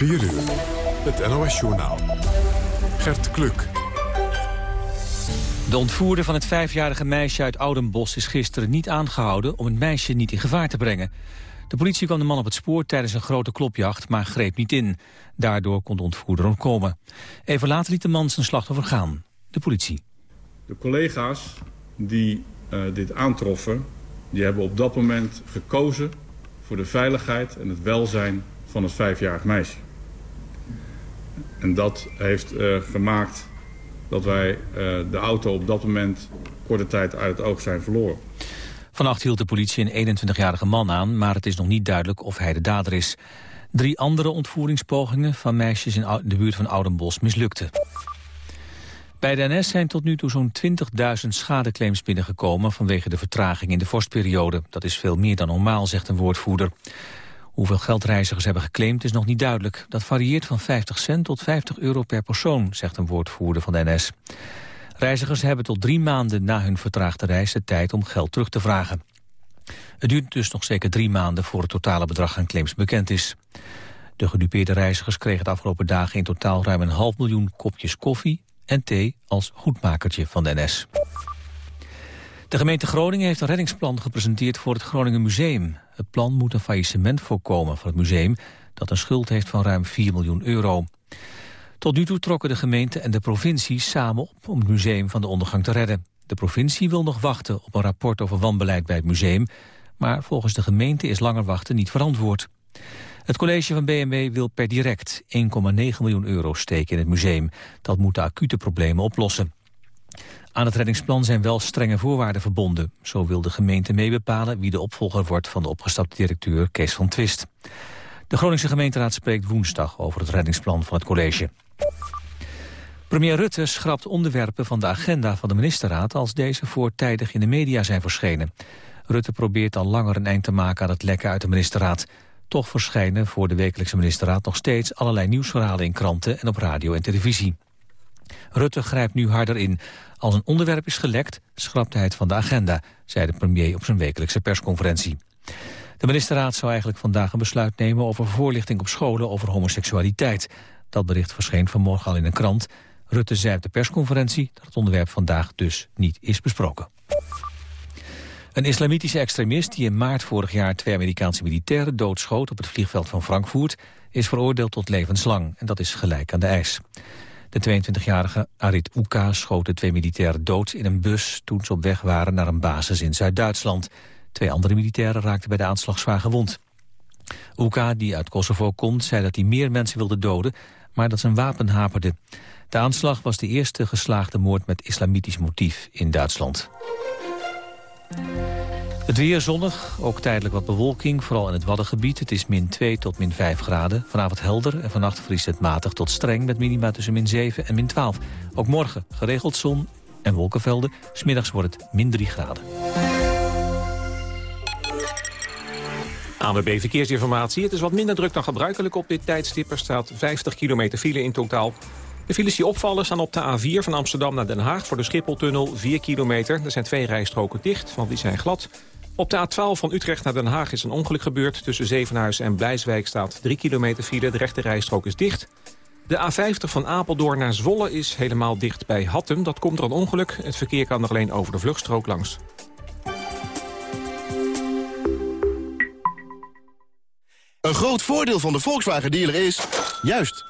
4 uur. Het NOS-journaal. Gert Kluk. De ontvoerder van het vijfjarige meisje uit Oudenbos is gisteren niet aangehouden om het meisje niet in gevaar te brengen. De politie kwam de man op het spoor tijdens een grote klopjacht, maar greep niet in. Daardoor kon de ontvoerder ontkomen. Even later liet de man zijn slachtoffer gaan. De politie. De collega's die uh, dit aantroffen, die hebben op dat moment gekozen voor de veiligheid en het welzijn van het vijfjarig meisje. En dat heeft uh, gemaakt dat wij uh, de auto op dat moment korte tijd uit het oog zijn verloren. Vannacht hield de politie een 21-jarige man aan, maar het is nog niet duidelijk of hij de dader is. Drie andere ontvoeringspogingen van meisjes in de buurt van Oudenbos mislukten. Bij de NS zijn tot nu toe zo'n 20.000 schadeclaims binnengekomen vanwege de vertraging in de vorstperiode. Dat is veel meer dan normaal, zegt een woordvoerder. Hoeveel geld reizigers hebben geclaimd is nog niet duidelijk. Dat varieert van 50 cent tot 50 euro per persoon, zegt een woordvoerder van de NS. Reizigers hebben tot drie maanden na hun vertraagde reis de tijd om geld terug te vragen. Het duurt dus nog zeker drie maanden voor het totale bedrag aan claims bekend is. De gedupeerde reizigers kregen de afgelopen dagen in totaal ruim een half miljoen kopjes koffie en thee als goedmakertje van de NS. De gemeente Groningen heeft een reddingsplan gepresenteerd voor het Groningen Museum. Het plan moet een faillissement voorkomen van het museum... dat een schuld heeft van ruim 4 miljoen euro. Tot nu toe trokken de gemeente en de provincie samen op... om het museum van de ondergang te redden. De provincie wil nog wachten op een rapport over wanbeleid bij het museum... maar volgens de gemeente is langer wachten niet verantwoord. Het college van BMW wil per direct 1,9 miljoen euro steken in het museum. Dat moet de acute problemen oplossen. Aan het reddingsplan zijn wel strenge voorwaarden verbonden. Zo wil de gemeente meebepalen wie de opvolger wordt van de opgestapte directeur Kees van Twist. De Groningse gemeenteraad spreekt woensdag over het reddingsplan van het college. Premier Rutte schrapt onderwerpen van de agenda van de ministerraad als deze voortijdig in de media zijn verschenen. Rutte probeert al langer een eind te maken aan het lekken uit de ministerraad. Toch verschijnen voor de wekelijkse ministerraad nog steeds allerlei nieuwsverhalen in kranten en op radio en televisie. Rutte grijpt nu harder in. Als een onderwerp is gelekt, schrapt hij het van de agenda, zei de premier op zijn wekelijkse persconferentie. De ministerraad zou eigenlijk vandaag een besluit nemen over voorlichting op scholen over homoseksualiteit. Dat bericht verscheen vanmorgen al in een krant. Rutte zei op de persconferentie dat het onderwerp vandaag dus niet is besproken. Een islamitische extremist die in maart vorig jaar twee Amerikaanse militairen doodschoot op het vliegveld van Frankfurt is veroordeeld tot levenslang en dat is gelijk aan de eis. De 22-jarige Arit Uka schoot de twee militairen dood in een bus toen ze op weg waren naar een basis in Zuid-Duitsland. Twee andere militairen raakten bij de aanslag zwaar gewond. Uka, die uit Kosovo komt, zei dat hij meer mensen wilde doden, maar dat zijn wapen haperde. De aanslag was de eerste geslaagde moord met islamitisch motief in Duitsland. Het weer zonnig, ook tijdelijk wat bewolking, vooral in het Waddengebied. Het is min 2 tot min 5 graden. Vanavond helder en vannacht vriest het matig tot streng... met minima tussen min 7 en min 12. Ook morgen geregeld zon en wolkenvelden. Smiddags wordt het min 3 graden. ANWB Verkeersinformatie. Het is wat minder druk dan gebruikelijk op dit tijdstip. Er staat 50 kilometer file in totaal. De files die opvallen staan op de A4 van Amsterdam naar Den Haag... voor de Schipholtunnel 4 kilometer. Er zijn twee rijstroken dicht, want die zijn glad. Op de A12 van Utrecht naar Den Haag is een ongeluk gebeurd. Tussen Zevenhuizen en Blijswijk staat 3 kilometer file. De rechte rijstrook is dicht. De A50 van Apeldoorn naar Zwolle is helemaal dicht bij Hattem. Dat komt door een ongeluk. Het verkeer kan er alleen over de vluchtstrook langs. Een groot voordeel van de Volkswagen dealer is... juist,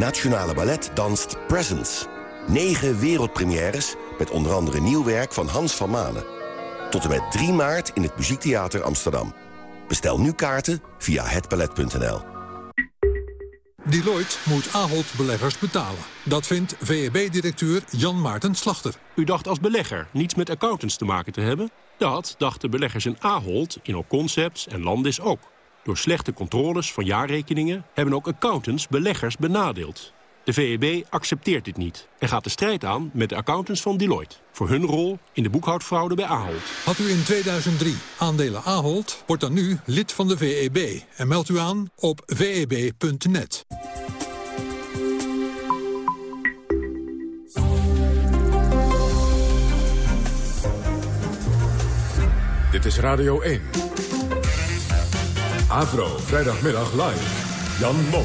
Nationale Ballet danst Presents. Negen wereldpremières met onder andere nieuw werk van Hans van Manen. Tot en met 3 maart in het Muziektheater Amsterdam. Bestel nu kaarten via hetballet.nl. Deloitte moet Ahold beleggers betalen. Dat vindt VEB-directeur Jan Maarten Slachter. U dacht als belegger niets met accountants te maken te hebben? Dat dachten beleggers in Ahold, in Concepts en Landis ook. Door slechte controles van jaarrekeningen... hebben ook accountants beleggers benadeeld. De VEB accepteert dit niet en gaat de strijd aan met de accountants van Deloitte... voor hun rol in de boekhoudfraude bij Ahold. Had u in 2003 aandelen Ahold, wordt dan nu lid van de VEB... en meldt u aan op veb.net. Dit is Radio 1. Avro, vrijdagmiddag live. Jan Mol.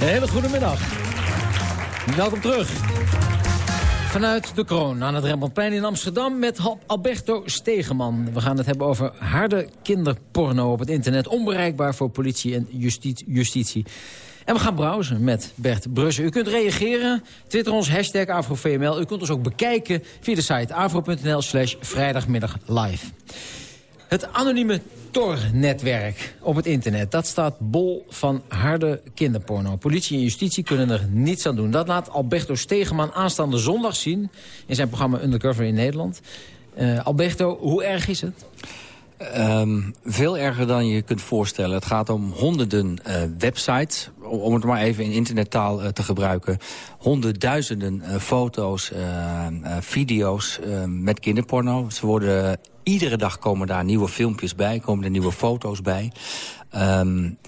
Een hele goede middag. Welkom terug. Vanuit de kroon aan het Rembrandtplein in Amsterdam met Alberto Stegeman. We gaan het hebben over harde kinderporno op het internet. Onbereikbaar voor politie en justitie. En we gaan browsen met Bert Brussen. U kunt reageren, twitter ons, hashtag AfroVML. U kunt ons ook bekijken via de site afro.nl slash vrijdagmiddag live. Het anonieme Tor-netwerk op het internet. Dat staat bol van harde kinderporno. Politie en justitie kunnen er niets aan doen. Dat laat Alberto Stegeman aanstaande zondag zien... in zijn programma Undercover in Nederland. Uh, Alberto, hoe erg is het? Um, veel erger dan je kunt voorstellen. Het gaat om honderden uh, websites, om het maar even in internettaal uh, te gebruiken. Honderdduizenden foto's, video's met kinderporno. Ze worden, iedere dag komen daar nieuwe filmpjes bij, komen er nieuwe foto's bij. Um,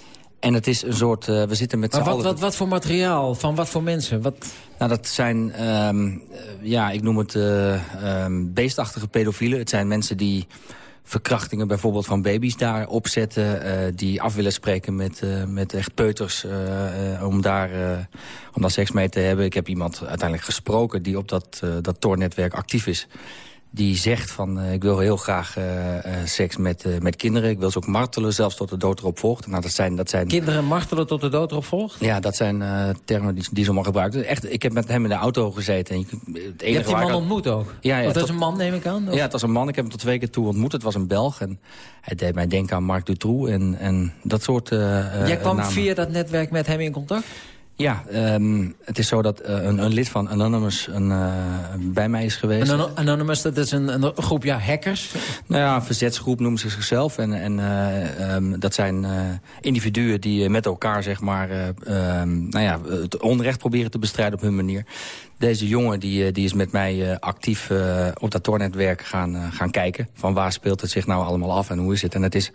en het is een soort, we zitten met z'n allen... Wat, wat, wat voor materiaal? Van wat voor mensen? Wat... Nou, dat zijn, um, ja, ik noem het um, beestachtige pedofielen. Het zijn mensen die verkrachtingen bijvoorbeeld van baby's daar opzetten... Uh, die af willen spreken met, uh, met echt peuters uh, om, daar, om daar seks mee te hebben. Ik heb iemand uiteindelijk gesproken die op dat, dat Tor-netwerk actief is die zegt van uh, ik wil heel graag uh, uh, seks met, met kinderen. Ik wil ze ook martelen, zelfs tot de dood erop volgt. Nou, dat zijn, dat zijn... Kinderen martelen tot de dood erop volgt? Ja, dat zijn termen die, die ze allemaal gebruiken. Echt, ik heb met hem in de auto gezeten. En je, het enige je hebt die man ontmoet ook? Ja, ja, dat is een man, neem ik aan? Of? Ja, het was een man. Ik heb hem tot twee keer toe ontmoet. Het was een Belg. En hij deed mij denken aan Marc Dutroux en, en dat soort Jij kwam namen. via dat netwerk met hem in contact? Ja, um, het is zo dat uh, een, een, lid van Anonymous een, uh, bij mij is geweest. Anon Anonymous, dat is een, een, groep ja, hackers? Nou ja, een verzetsgroep noemen ze zichzelf. En, en uh, um, dat zijn individuen die met elkaar zeg maar, um, nou ja, het onrecht proberen te bestrijden op hun manier. Deze jongen die, die is met mij actief op dat tornetwerk gaan, gaan kijken. Van waar speelt het zich nou allemaal af en hoe is het? En het is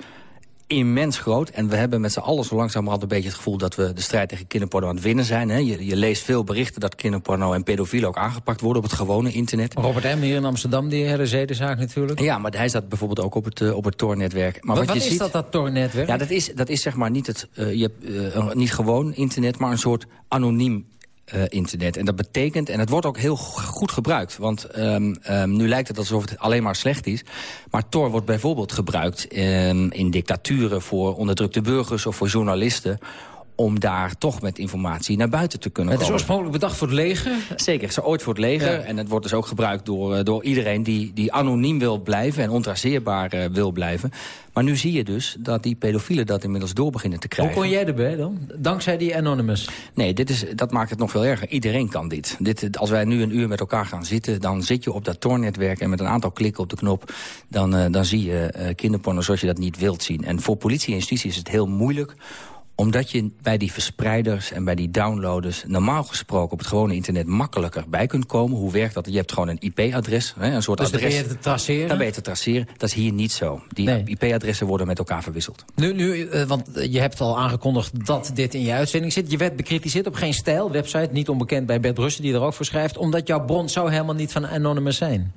immens groot. En we hebben met z'n allen zo langzamerhand een beetje het gevoel... dat we de strijd tegen kinderporno aan het winnen zijn. Hè. Je, je, leest veel berichten dat kinderporno en pedofielen ook aangepakt worden... op het gewone internet. Robert M. hier in Amsterdam, die herdenzedenzaak natuurlijk. Ja, maar hij staat bijvoorbeeld ook op het, uh, op het Tor-netwerk. Maar wat, wat je is ziet, dat, dat Tor-netwerk? Ja, dat is, dat is zeg maar niet, het, uh, je hebt, uh, niet gewoon internet... maar een soort anoniem uh, internet. En dat betekent, en het wordt ook heel goed gebruikt... want um, um, nu lijkt het alsof het alleen maar slecht is... maar Tor wordt bijvoorbeeld gebruikt um, in dictaturen... voor onderdrukte burgers of voor journalisten om daar toch met informatie naar buiten te kunnen het komen. Het is oorspronkelijk bedacht voor het leger? Zeker, het is ooit voor het leger. Ja. En het wordt dus ook gebruikt door, door iedereen die, die anoniem wil blijven... en ontraceerbaar uh, wil blijven. Maar nu zie je dus dat die pedofielen dat inmiddels door beginnen te krijgen. Hoe kon jij erbij dan? Dankzij die Anonymous? Nee, dit is, dat maakt het nog veel erger. Iedereen kan dit. dit. Als wij nu een uur met elkaar gaan zitten... dan zit je op dat tornetwerk en met een aantal klikken op de knop... dan, uh, dan zie je uh, kinderporno zoals je dat niet wilt zien. En voor politie en justitie is het heel moeilijk omdat je bij die verspreiders en bij die downloaders... normaal gesproken op het gewone internet makkelijker bij kunt komen. Hoe werkt dat? Je hebt gewoon een IP-adres, een soort dus adres. dan ben je te traceren? Dan ben je te traceren. Dat is hier niet zo. Die nee. IP-adressen worden met elkaar verwisseld. Nu, nu uh, want je hebt al aangekondigd dat dit in je uitzending zit. Je werd bekritiseerd op Geen Stijl, website, niet onbekend bij Bert Brussen... die er ook voor schrijft, omdat jouw bron zou helemaal niet van Anonymous zijn.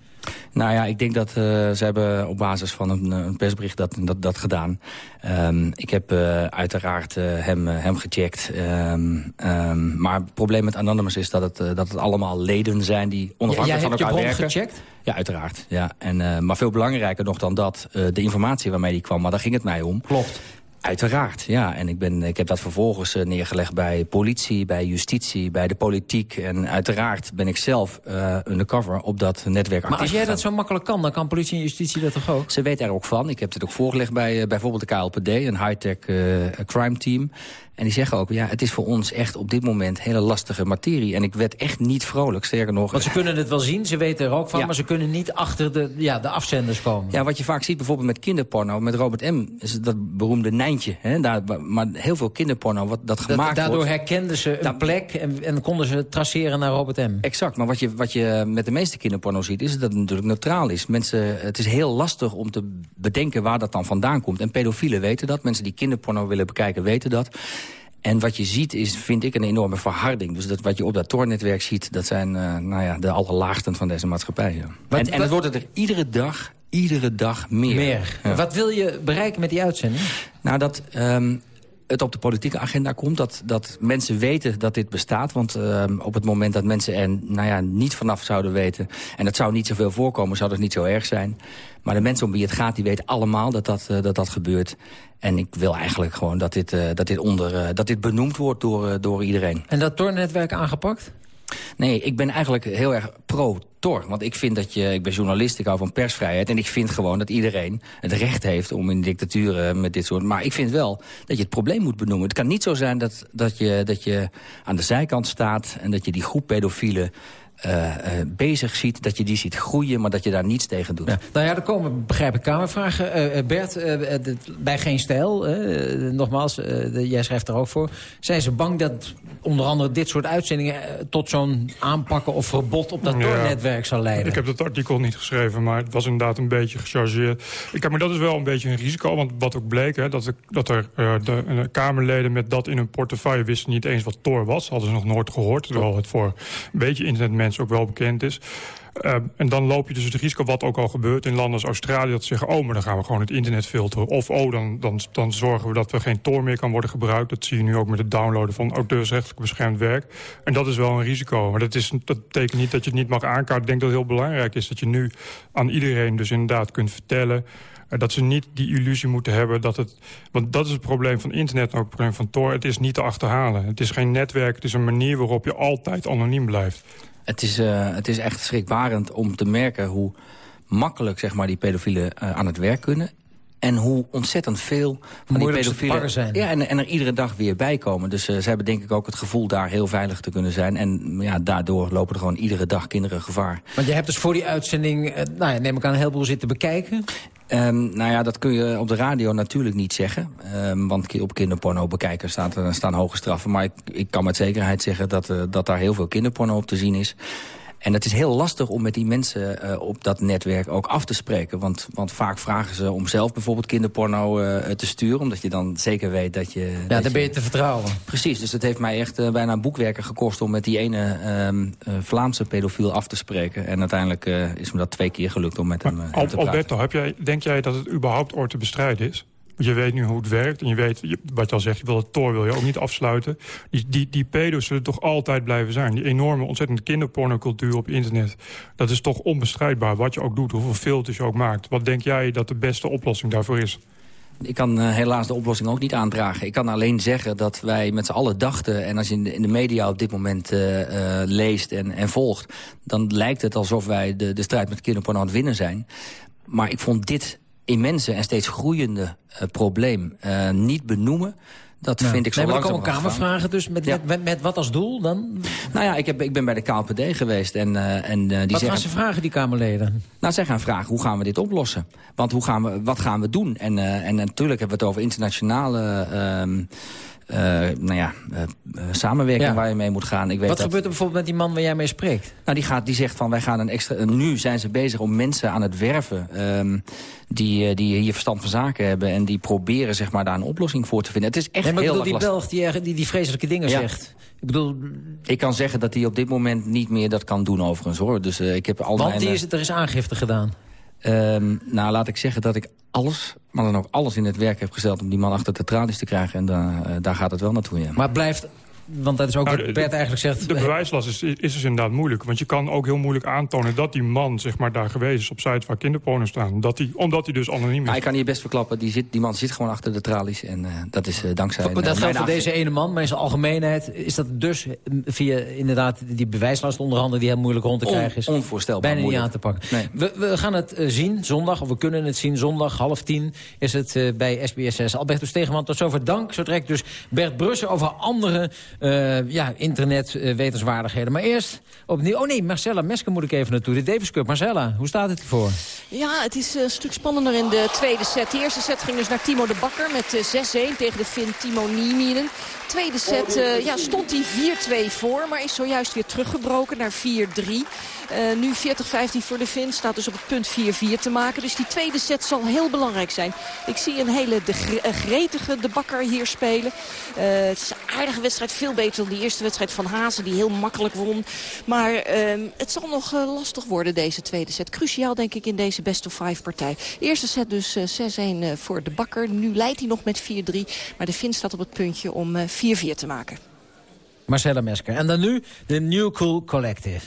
Nou ja, ik denk dat uh, ze hebben op basis van een, een persbericht dat, dat, dat gedaan. Um, ik heb uh, uiteraard uh, hem, hem gecheckt. Um, um, maar het probleem met Anonymous is dat het, dat het allemaal leden zijn die onafhankelijk ja, van elkaar werken. werken. gecheckt? Ja, uiteraard. Ja. En, maar veel belangrijker nog dan dat, de informatie waarmee die kwam. Maar daar ging het mij om. Klopt. Uiteraard, ja. En ik, ben, ik heb dat vervolgens uh, neergelegd bij politie, bij justitie, bij de politiek. En uiteraard ben ik zelf uh, undercover op dat netwerk Maar als jij gegaan. dat zo makkelijk kan, dan kan politie en justitie dat toch ook? Ze weten er ook van. Ik heb dit ook voorgelegd bij uh, bijvoorbeeld de KLPD, een high-tech crime team. En die zeggen ook, ja, het is voor ons echt op dit moment hele lastige materie. En ik werd echt niet vrolijk, sterker nog. Want ze kunnen het wel zien, ze weten er ook van... maar ze kunnen niet achter de, ja, de afzenders komen. Ja, wat je vaak ziet bijvoorbeeld met kinderporno, met Robert M. is dat beroemde Nijntje. Hè? Daar, maar heel veel kinderporno wat dat gemaakt dat, daardoor wordt... herkenden ze een plek en, en konden ze traceren naar Robert M. Exact, maar wat je, wat je met de meeste kinderporno ziet... is dat het natuurlijk neutraal is. Mensen, het is heel lastig om te bedenken waar dat dan vandaan komt. En pedofielen weten dat, mensen die kinderporno willen bekijken weten dat... En wat je ziet is, vind ik, een enorme verharding. Dus dat, wat je op dat Tor-netwerk ziet... dat zijn uh, nou ja, de allerlaagsten van deze maatschappij. Ja. Wat, en, en het wordt er iedere dag, iedere dag meer. meer. Ja. Wat wil je bereiken met die uitzending? Nou, dat... Um, het op de politieke agenda komt. Dat, dat mensen weten dat dit bestaat. Want uh, op het moment dat mensen er nou ja, niet vanaf zouden weten... en dat zou niet zoveel voorkomen, zou dat niet zo erg zijn. Maar de mensen om wie het gaat, die weten allemaal dat dat, uh, dat, dat gebeurt. En ik wil eigenlijk gewoon dat dit, uh, dat dit, onder, dat dit benoemd wordt door, door iedereen. En dat doornetwerk aangepakt? Nee, ik ben eigenlijk heel erg pro-Tor. Want ik vind dat je, ik ben journalist, ik hou van persvrijheid... en ik vind gewoon dat iedereen het recht heeft om in dictaturen met dit soort... maar ik vind wel dat je het probleem moet benoemen. Het kan niet zo zijn dat, dat, je, dat je aan de zijkant staat... en dat je die groep pedofielen uh, uh, bezig ziet, dat je die ziet groeien... maar dat je daar niets tegen doet. Ja. Nou ja, er komen, begrijp ik, kamervragen. Uh, Bert, de, bij Geen Stijl, nogmaals, jij schrijft er ook voor... zijn ze bang dat onder andere dit soort uitzendingen... tot zo'n aanpakken of verbod op dat ja, doornetwerk zal leiden? Ik heb dat artikel niet geschreven, maar het was inderdaad een beetje gechargeerd. Ik heb, maar dat is wel een beetje een risico, want wat ook bleek... Hè, dat, er, dat er de, Kamerleden met dat in hun portefeuille wisten niet eens wat Tor was. Hadden ze nog nooit gehoord, terwijl het voor een beetje internet ook wel bekend is. Uh, en dan loop je dus het risico, wat ook al gebeurt in landen als Australië... dat ze zeggen, oh, maar dan gaan we gewoon het internet filteren. Of, oh, dan, dan, dan zorgen we dat er geen Tor meer kan worden gebruikt. Dat zie je nu ook met het downloaden van auteursrechtelijk beschermd werk. En dat is wel een risico. Maar dat, is, dat betekent niet dat je het niet mag aankaarten. Ik denk dat het heel belangrijk is dat je nu aan iedereen dus inderdaad kunt vertellen dat ze niet die illusie moeten hebben dat het... Want dat is het probleem van internet en ook het probleem van Tor. Het is niet te achterhalen. Het is geen netwerk, het is een manier waarop je altijd anoniem blijft. Het is, uh, het is echt schrikbarend om te merken hoe makkelijk zeg maar, die pedofielen uh, aan het werk kunnen. En hoe ontzettend veel van die pedofielen... zijn. Ja, en, en er iedere dag weer bij komen. Dus uh, ze hebben denk ik ook het gevoel daar heel veilig te kunnen zijn. En ja, daardoor lopen er gewoon iedere dag kinderen gevaar. Want je hebt dus voor die uitzending, uh, nou ja, neem ik aan, een heleboel zitten bekijken? Um, nou ja, dat kun je op de radio natuurlijk niet zeggen. Um, want op kinderporno bekijken staat, staan hoge straffen. Maar ik, ik kan met zekerheid zeggen dat, uh, dat daar heel veel kinderporno op te zien is. En het is heel lastig om met die mensen uh, op dat netwerk ook af te spreken. Want, want vaak vragen ze om zelf bijvoorbeeld kinderporno uh, te sturen. Omdat je dan zeker weet dat je... Ja, dat dan ben je te vertrouwen. Precies, dus het heeft mij echt uh, bijna boekwerken gekost... om met die ene um, Vlaamse pedofiel af te spreken. En uiteindelijk is me dat twee keer gelukt om met hem, hem te praten. Alberto, heb jij, denk jij dat het überhaupt ooit te bestrijden is? Je weet nu hoe het werkt en je weet, wat je al zegt, je wil het tor wil je ook niet afsluiten. Die, die, die pedo's zullen toch altijd blijven zijn. Die enorme, ontzettende kinderpornocultuur op internet. Dat is toch onbestrijdbaar, wat je ook doet, hoeveel filters je ook maakt. Wat denk jij dat de beste oplossing daarvoor is? Ik kan uh, helaas de oplossing ook niet aandragen. Ik kan alleen zeggen dat wij met z'n allen dachten... en als je in de, media op dit moment uh, uh, leest en, en volgt... dan lijkt het alsof wij de, de strijd met kinderporno aan het winnen zijn. Maar ik vond dit immense en steeds groeiende uh, probleem uh, niet benoemen... Dat ja. vind ik zo nee, langzaam Er komen kamervragen dus met, ja. met, met, wat als doel dan? Nou ja, ik, heb, ik ben bij de KLPD geweest. En, uh, en, uh, die wat zeggen, gaan ze vragen, die Kamerleden? Nou, zij gaan vragen, hoe gaan we dit oplossen? Want hoe gaan we, wat gaan we doen? En, uh, en natuurlijk hebben we het over internationale... Uh, uh, nou ja, uh, samenwerking ja. waar je mee moet gaan. Ik weet Wat dat... gebeurt er bijvoorbeeld met die man waar jij mee spreekt? Nou, die, gaat, die zegt van, wij gaan een extra... nu zijn ze bezig om mensen aan het werven... Um, die, die hier verstand van zaken hebben... en die proberen zeg maar, daar een oplossing voor te vinden. Het is echt nee, maar heel ik bedoel, die Belg die, die, die vreselijke dingen ja. zegt... Ik bedoel... Ik kan zeggen dat hij op dit moment niet meer dat kan doen overigens, hoor. Dus uh, ik heb al Want mijn, die is, er is aangifte gedaan? Um, nou, laat ik zeggen dat ik alles, maar dan ook alles in het werk heb gesteld... om die man achter de tralies te krijgen. En da, daar gaat het wel naartoe, ja. Maar blijft Want dat is ook Nou, wat de- Bert eigenlijk zegt. De bewijslast is, is dus inderdaad moeilijk. Want je kan ook heel moeilijk aantonen dat die man zeg maar, daar geweest is... op sites waar kinderporno staan. Dat die, omdat hij dus anoniem is. Maar ik kan hier best verklappen, die, zit, die man zit gewoon achter de tralies. En eh, dat is eh, dankzij... dat geldt voor deze ene man, maar in zijn algemeenheid is dat dus via inderdaad die bewijslast onder andere die heel moeilijk rond te On- krijgen is. onvoorstelbaar Bijna niet moeilijk. aan te pakken. Nee. We, we gaan het eh, zien zondag, of we kunnen het zien zondag, half tien is het eh, bij SBS 6. Albertus Stegeman, tot zover dank. Zo trekt dus Bert Brussen over andere eh ja, internetwetenswaardigheden. maar eerst opnieuw, oh nee, Marcella Mesker moet ik even naartoe. De Davis Cup. Marcella, hoe staat het ervoor? Ja, het is eh, een stuk spannender in de tweede set. De eerste set ging dus naar Timo de Bakker met eh, 6-1 tegen de Fin Timo Nieminen. Tweede set eh, ja, stond hij 4-2 voor, maar is zojuist weer teruggebroken naar 4-3. Eh, nu 40-15 voor de Fin, staat dus op het punt 4-4 te maken. Dus die tweede set zal heel belangrijk zijn. Ik zie een hele de gre- gretige de Bakker hier spelen. Eh, het is een aardige wedstrijd, veel beter dan die eerste wedstrijd van Hazen... die heel makkelijk won. Maar ehm, het zal nog lastig worden, deze tweede set. Cruciaal, denk ik, in deze best of five partij. Eerste set dus eh, 6-1 eh, voor de Bakker. Nu leidt hij nog met 4-3. Maar de Fin staat op het puntje om 4-4 te maken. Marcella Mesker. En dan nu de New Cool Collective.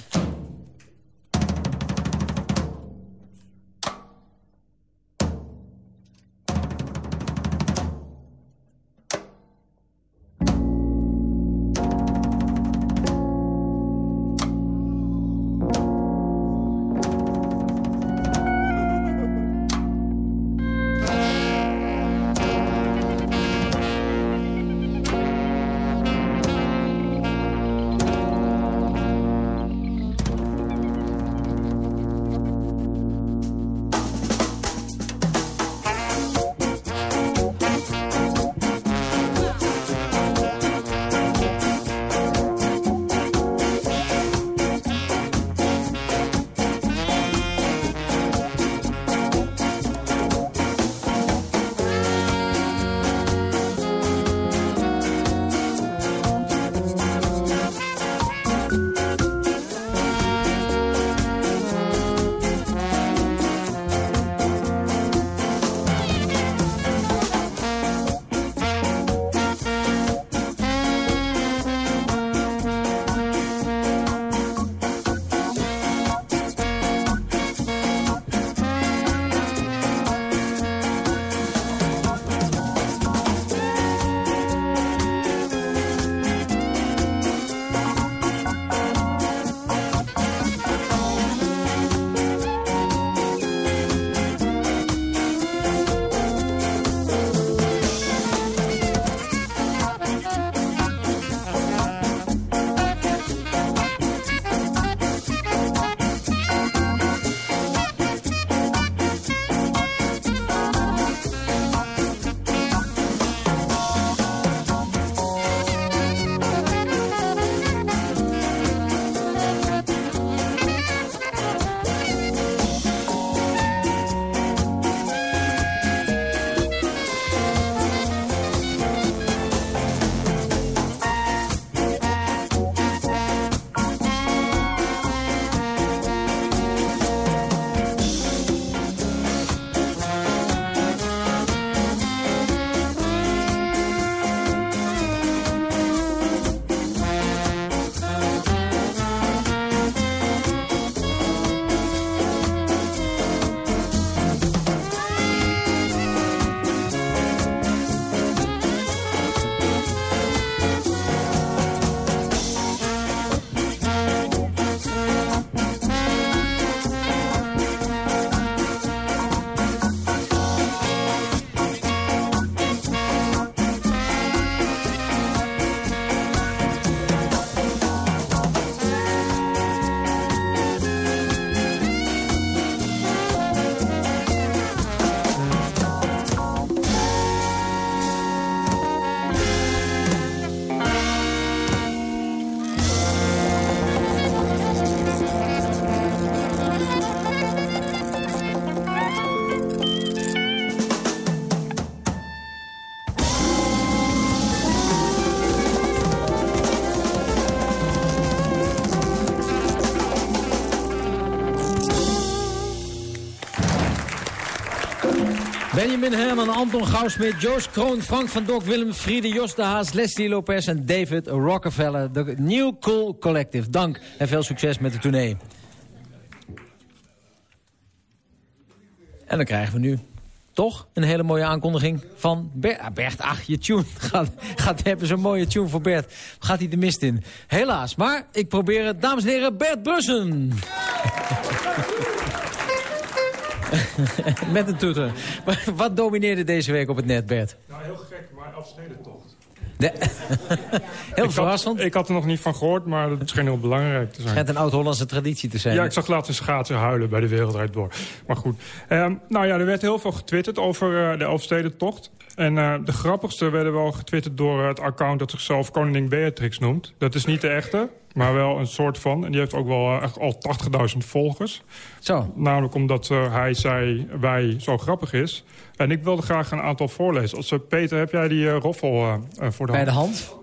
Benjamin Herman, Anton Gouwsmit, Joost Kroon, Frank van Dok, Willem Friede, Jos de Haas, Leslie Lopez en David Rockefeller. De New Cool Collective. Dank en veel succes met de tournee. En dan krijgen we nu toch een hele mooie aankondiging van Bert. Ah, Bert, ach, je tune. Gaat, gaat hebben zo'n mooie tune voor Bert. Gaat hij de mist in? Helaas, maar ik probeer het. Dames en heren, Bert Brussen. Met een toeter. Wat domineerde deze week op het net, Bert? Nou, heel gek, maar afstedentocht. Nee. heel ik verrassend. Had, ik had er nog niet van gehoord, maar het scheen heel belangrijk te zijn. Het schijnt een oud-Hollandse traditie te zijn. Ja, ik zag laatst een schaatsen huilen bij de Wereldrijd door. Maar goed. Ehm, nou ja, er werd heel veel getwitterd over uh, de Elfstedentocht. En uh, de grappigste werden wel getwitterd door het account dat zichzelf Koningin Beatrix noemt. Dat is niet de echte, maar wel een soort van. En die heeft ook wel uh, echt al 80.000 volgers. Zo. Namelijk omdat uh, hij zei wij zo grappig is. En ik wilde graag een aantal voorlezen. Als, Peter, heb jij die roffel voor de Bij hand? de hand?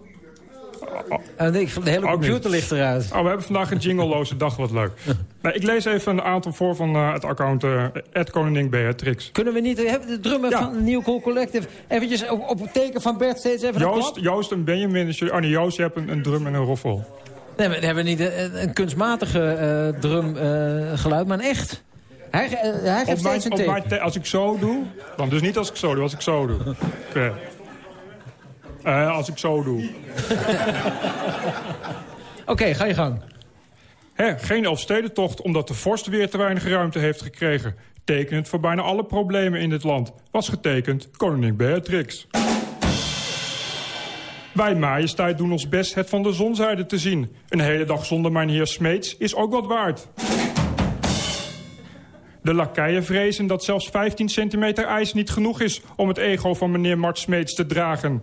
Uh, nee, de hele computer ligt eruit. Oh, we hebben vandaag een jingleloze dag, wat leuk. nou, ik lees even een aantal voor van het account uh, Koningin Beatrix. Kunnen we niet de drummer ja. van New Cool Collective... eventjes op, op het teken van Bert steeds even Joost, Joost en Benjamin... Oh nee, Joost, je hebt een, een drum en een roffel. Nee, we hebben niet een, een kunstmatige uh, drumgeluid, maar een echt. Hij, hij geeft mijn, steeds een als ik zo doe... Dan dus niet als ik zo doe, als ik zo doe. Okay. Uh, als ik zo doe. Oké, okay, ga je gang. Hè, geen Elfstedentocht omdat de vorst weer te weinig ruimte heeft gekregen. Tekenend voor bijna alle problemen in dit land. Was getekend koningin Beatrix. Wij, majesteit, doen ons best het van de zonzijde te zien. Een hele dag zonder mijn heer Smeets is ook wat waard. De lakeien vrezen dat zelfs 15 centimeter ijs niet genoeg is... om het ego van meneer Mart Smeets te dragen.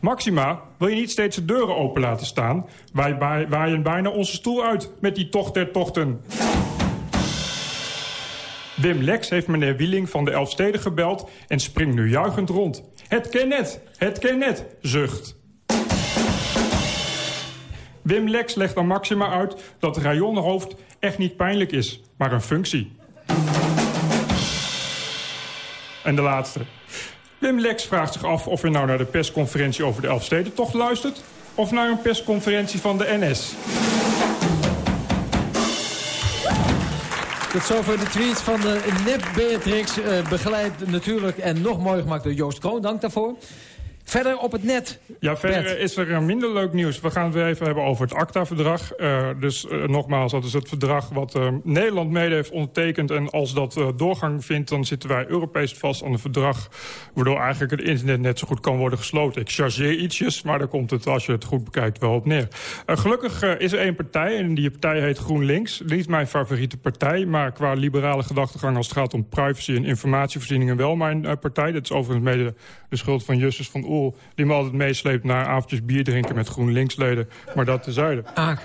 Maxima, wil je niet steeds de deuren open laten staan? Wij waaien bijna onze stoel uit met die tocht der tochten. Wim Lex heeft meneer Wieling van de Elfsteden gebeld... en springt nu juichend rond. Het ken net, het ken net, zucht. Wim Lex legt aan Maxima uit dat rayonhoofd echt niet pijnlijk is, maar een functie. En de laatste. Wim Lex vraagt zich af of hij nou naar de persconferentie over de Elfstedentocht luistert... of naar een persconferentie van de NS. Tot zover de tweets van de nep Beatrix. Uh, begeleid natuurlijk en nog mooi gemaakt door Joost Kroon. Dank daarvoor. Verder op het net. Ja, verder Bert. is er minder leuk nieuws. We gaan het weer even hebben over het ACTA-verdrag. Uh, dus uh, nogmaals, dat is het verdrag wat uh, Nederland mede heeft ondertekend. En als dat doorgang vindt, dan zitten wij Europees vast aan een verdrag... waardoor eigenlijk het internet net zo goed kan worden gesloten. Ik chargeer ietsjes, maar daar komt het, als je het goed bekijkt, wel op neer. gelukkig is er één partij, en die partij heet GroenLinks. Niet mijn favoriete partij, maar qua liberale gedachtegang... als het gaat om privacy en informatievoorzieningen wel mijn partij. Dat is overigens mede de schuld van Justus van Die me altijd meesleept naar avondjes bier drinken met GroenLinks-leden. Maar dat tezijde. Ah,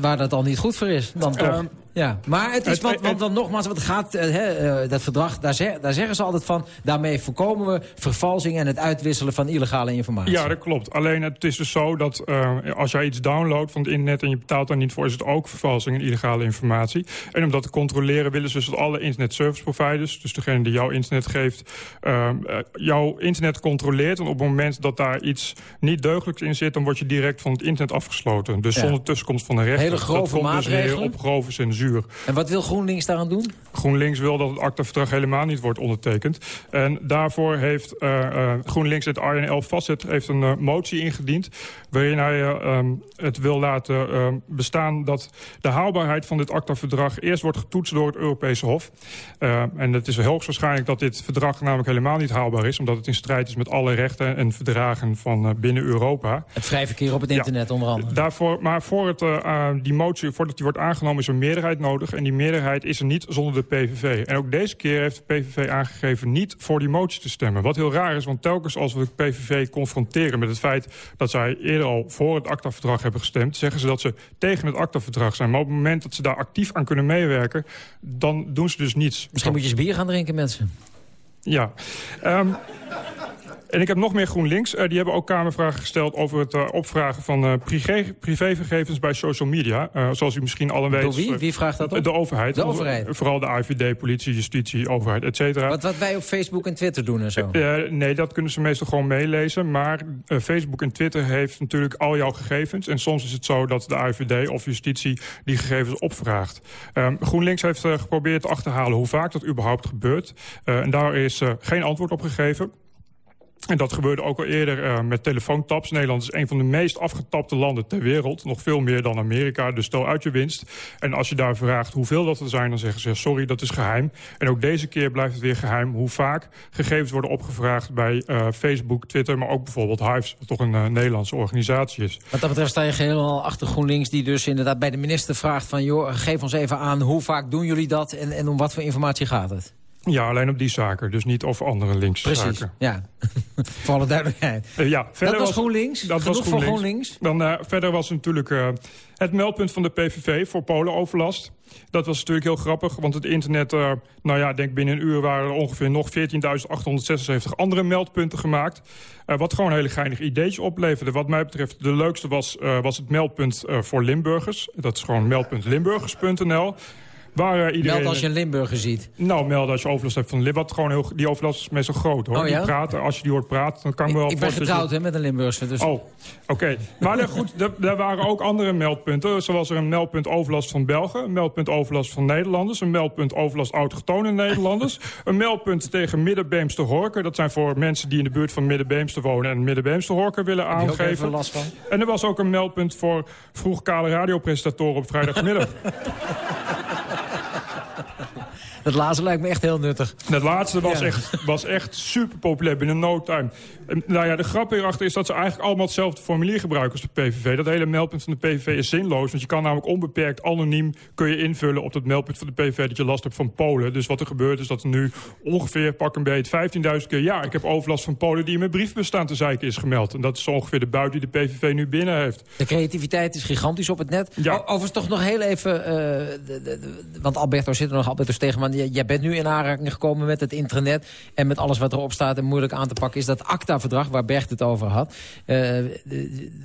waar dat al niet goed voor is, dan toch? Ja, maar het is, want, want dan nogmaals, wat gaat, hè, uh, dat verdrag, daar, zeg, daar zeggen ze altijd van... daarmee voorkomen we vervalsing en het uitwisselen van illegale informatie. Ja, dat klopt. Alleen het is dus zo dat uh, als jij iets downloadt van het internet... en je betaalt daar niet voor, is het ook vervalsing en illegale informatie. En om dat te controleren willen ze dus dat alle internet service providers... dus degene die jouw internet geeft, jouw internet controleert... en op het moment dat daar iets niet deugdelijks in zit... dan word je direct van het internet afgesloten. Dus ja. zonder tussenkomst van de rechter. Hele grove dat maatregelen. Dus weer op grove En wat wil GroenLinks daaraan doen? GroenLinks wil dat het ACTA-verdrag helemaal niet wordt ondertekend. En daarvoor heeft uh, uh, GroenLinks het RNL Facet heeft een uh, motie ingediend... waarin hij um, het wil laten um, bestaan dat de haalbaarheid van dit ACTA-verdrag... eerst wordt getoetst door het Europese Hof. en het is hoogstwaarschijnlijk dat dit verdrag namelijk helemaal niet haalbaar is... omdat het in strijd is met alle rechten en verdragen van binnen Europa. Het vrij verkeer op het internet ja, onder andere. Daarvoor, maar voor het, die motie, voordat die wordt aangenomen is een meerderheid nodig. En die meerderheid is er niet zonder de PVV. En ook deze keer heeft de PVV aangegeven niet voor die motie te stemmen. Wat heel raar is, want telkens als we de PVV confronteren... met het feit dat zij eerder al voor het ACTA-verdrag hebben gestemd... zeggen ze dat ze tegen het ACTA-verdrag zijn. Maar op het moment dat ze daar actief aan kunnen meewerken... dan doen ze dus niets. Misschien moet je eens bier gaan drinken, mensen. Ja. Um, En ik heb nog meer GroenLinks. Uh, die hebben ook Kamervragen gesteld over het uh, opvragen van uh, privé, privégegevens bij social media. zoals u misschien allen weet. Door wie? Wie vraagt dat op? De overheid. De overheid. Vooral de AVD, politie, justitie, overheid, et cetera. Wat, wat wij op Facebook en Twitter doen en zo? nee, dat kunnen ze meestal gewoon meelezen. Maar Facebook en Twitter heeft natuurlijk al jouw gegevens. En soms is het zo dat de AVD of justitie die gegevens opvraagt. Um, GroenLinks heeft geprobeerd te achterhalen hoe vaak dat überhaupt gebeurt. en daar is geen antwoord op gegeven. En dat gebeurde ook al eerder uh, met telefoontaps. Nederland is een van de meest afgetapte landen ter wereld. Nog veel meer dan Amerika, dus stel uit je winst. En als je daar vraagt hoeveel dat er zijn, dan zeggen ze... sorry, dat is geheim. En ook deze keer blijft het weer geheim hoe vaak gegevens worden opgevraagd... bij uh, Facebook, Twitter, maar ook bijvoorbeeld Hives... wat toch een uh, Nederlandse organisatie is. Wat dat betreft sta je geheel achter GroenLinks... die dus inderdaad bij de minister vraagt van... joh, geef ons even aan hoe vaak doen jullie dat... en, en om wat voor informatie gaat het? Ja, alleen op die zaken. Dus niet over andere linkse Precies, zaken. ja. voor alle duidelijkheid. Uh, ja, verder dat was GroenLinks? Dat Genoeg was GroenLinks. voor GroenLinks? Dan, uh, verder was natuurlijk uh, het meldpunt van de PVV voor Polenoverlast. Dat was natuurlijk heel grappig, want het internet... nou ja, denk binnen een uur waren er ongeveer nog 14.876 andere meldpunten gemaakt. wat gewoon een hele geinig ideetje opleverde. Wat mij betreft de leukste was, was het meldpunt voor Limburgers. Dat is gewoon meldpuntlimburgers.nl. Waar, uh, iedereen... Meld als je een Limburger ziet. Nou, meld als je overlast hebt van Limburg. Gewoon heel, die overlast is meestal groot, hoor. Oh, ja? die praten, als je die hoort praten, dan kan ik, wel... Ik ben getrouwd, hè, met een Limburgse. Dus... Oh, oké. Maar goed, er waren ook andere meldpunten. Zoals er een meldpunt overlast van Belgen. Een meldpunt overlast van Nederlanders. Een meldpunt overlast autochtone Nederlanders. een meldpunt tegen Middenbeemster Horken. Dat zijn voor mensen die in de buurt van Middenbeemster wonen... en Middenbeemster Horken willen aangeven. Last van. En er was ook een meldpunt voor vroeg kale radiopresentatoren op vrijdagmiddag. Dat laatste lijkt me echt heel nuttig. Dat laatste was, echt, was echt super populair binnen no time. En, nou ja, de grap hierachter is dat ze eigenlijk allemaal hetzelfde formulier gebruiken als de PVV. Dat hele meldpunt van de PVV is zinloos. Want je kan namelijk onbeperkt anoniem kun je invullen op dat meldpunt van de PVV dat je last hebt van Polen. Dus wat er gebeurt is dat er nu ongeveer pak een beetje 15.000 keer... ja, ik heb overlast van Polen die in mijn briefbestaan te zeiken is gemeld. En dat is ongeveer de buit die de PVV nu binnen heeft. De creativiteit is gigantisch op het net. Ja. Overigens toch nog heel even, uh, de, de, de, want Alberto zit er nog, Alberto Stegeman jij bent nu in aanraking gekomen met het internet... en met alles wat erop staat en moeilijk aan te pakken... is dat ACTA-verdrag waar Bert het over had. Uh,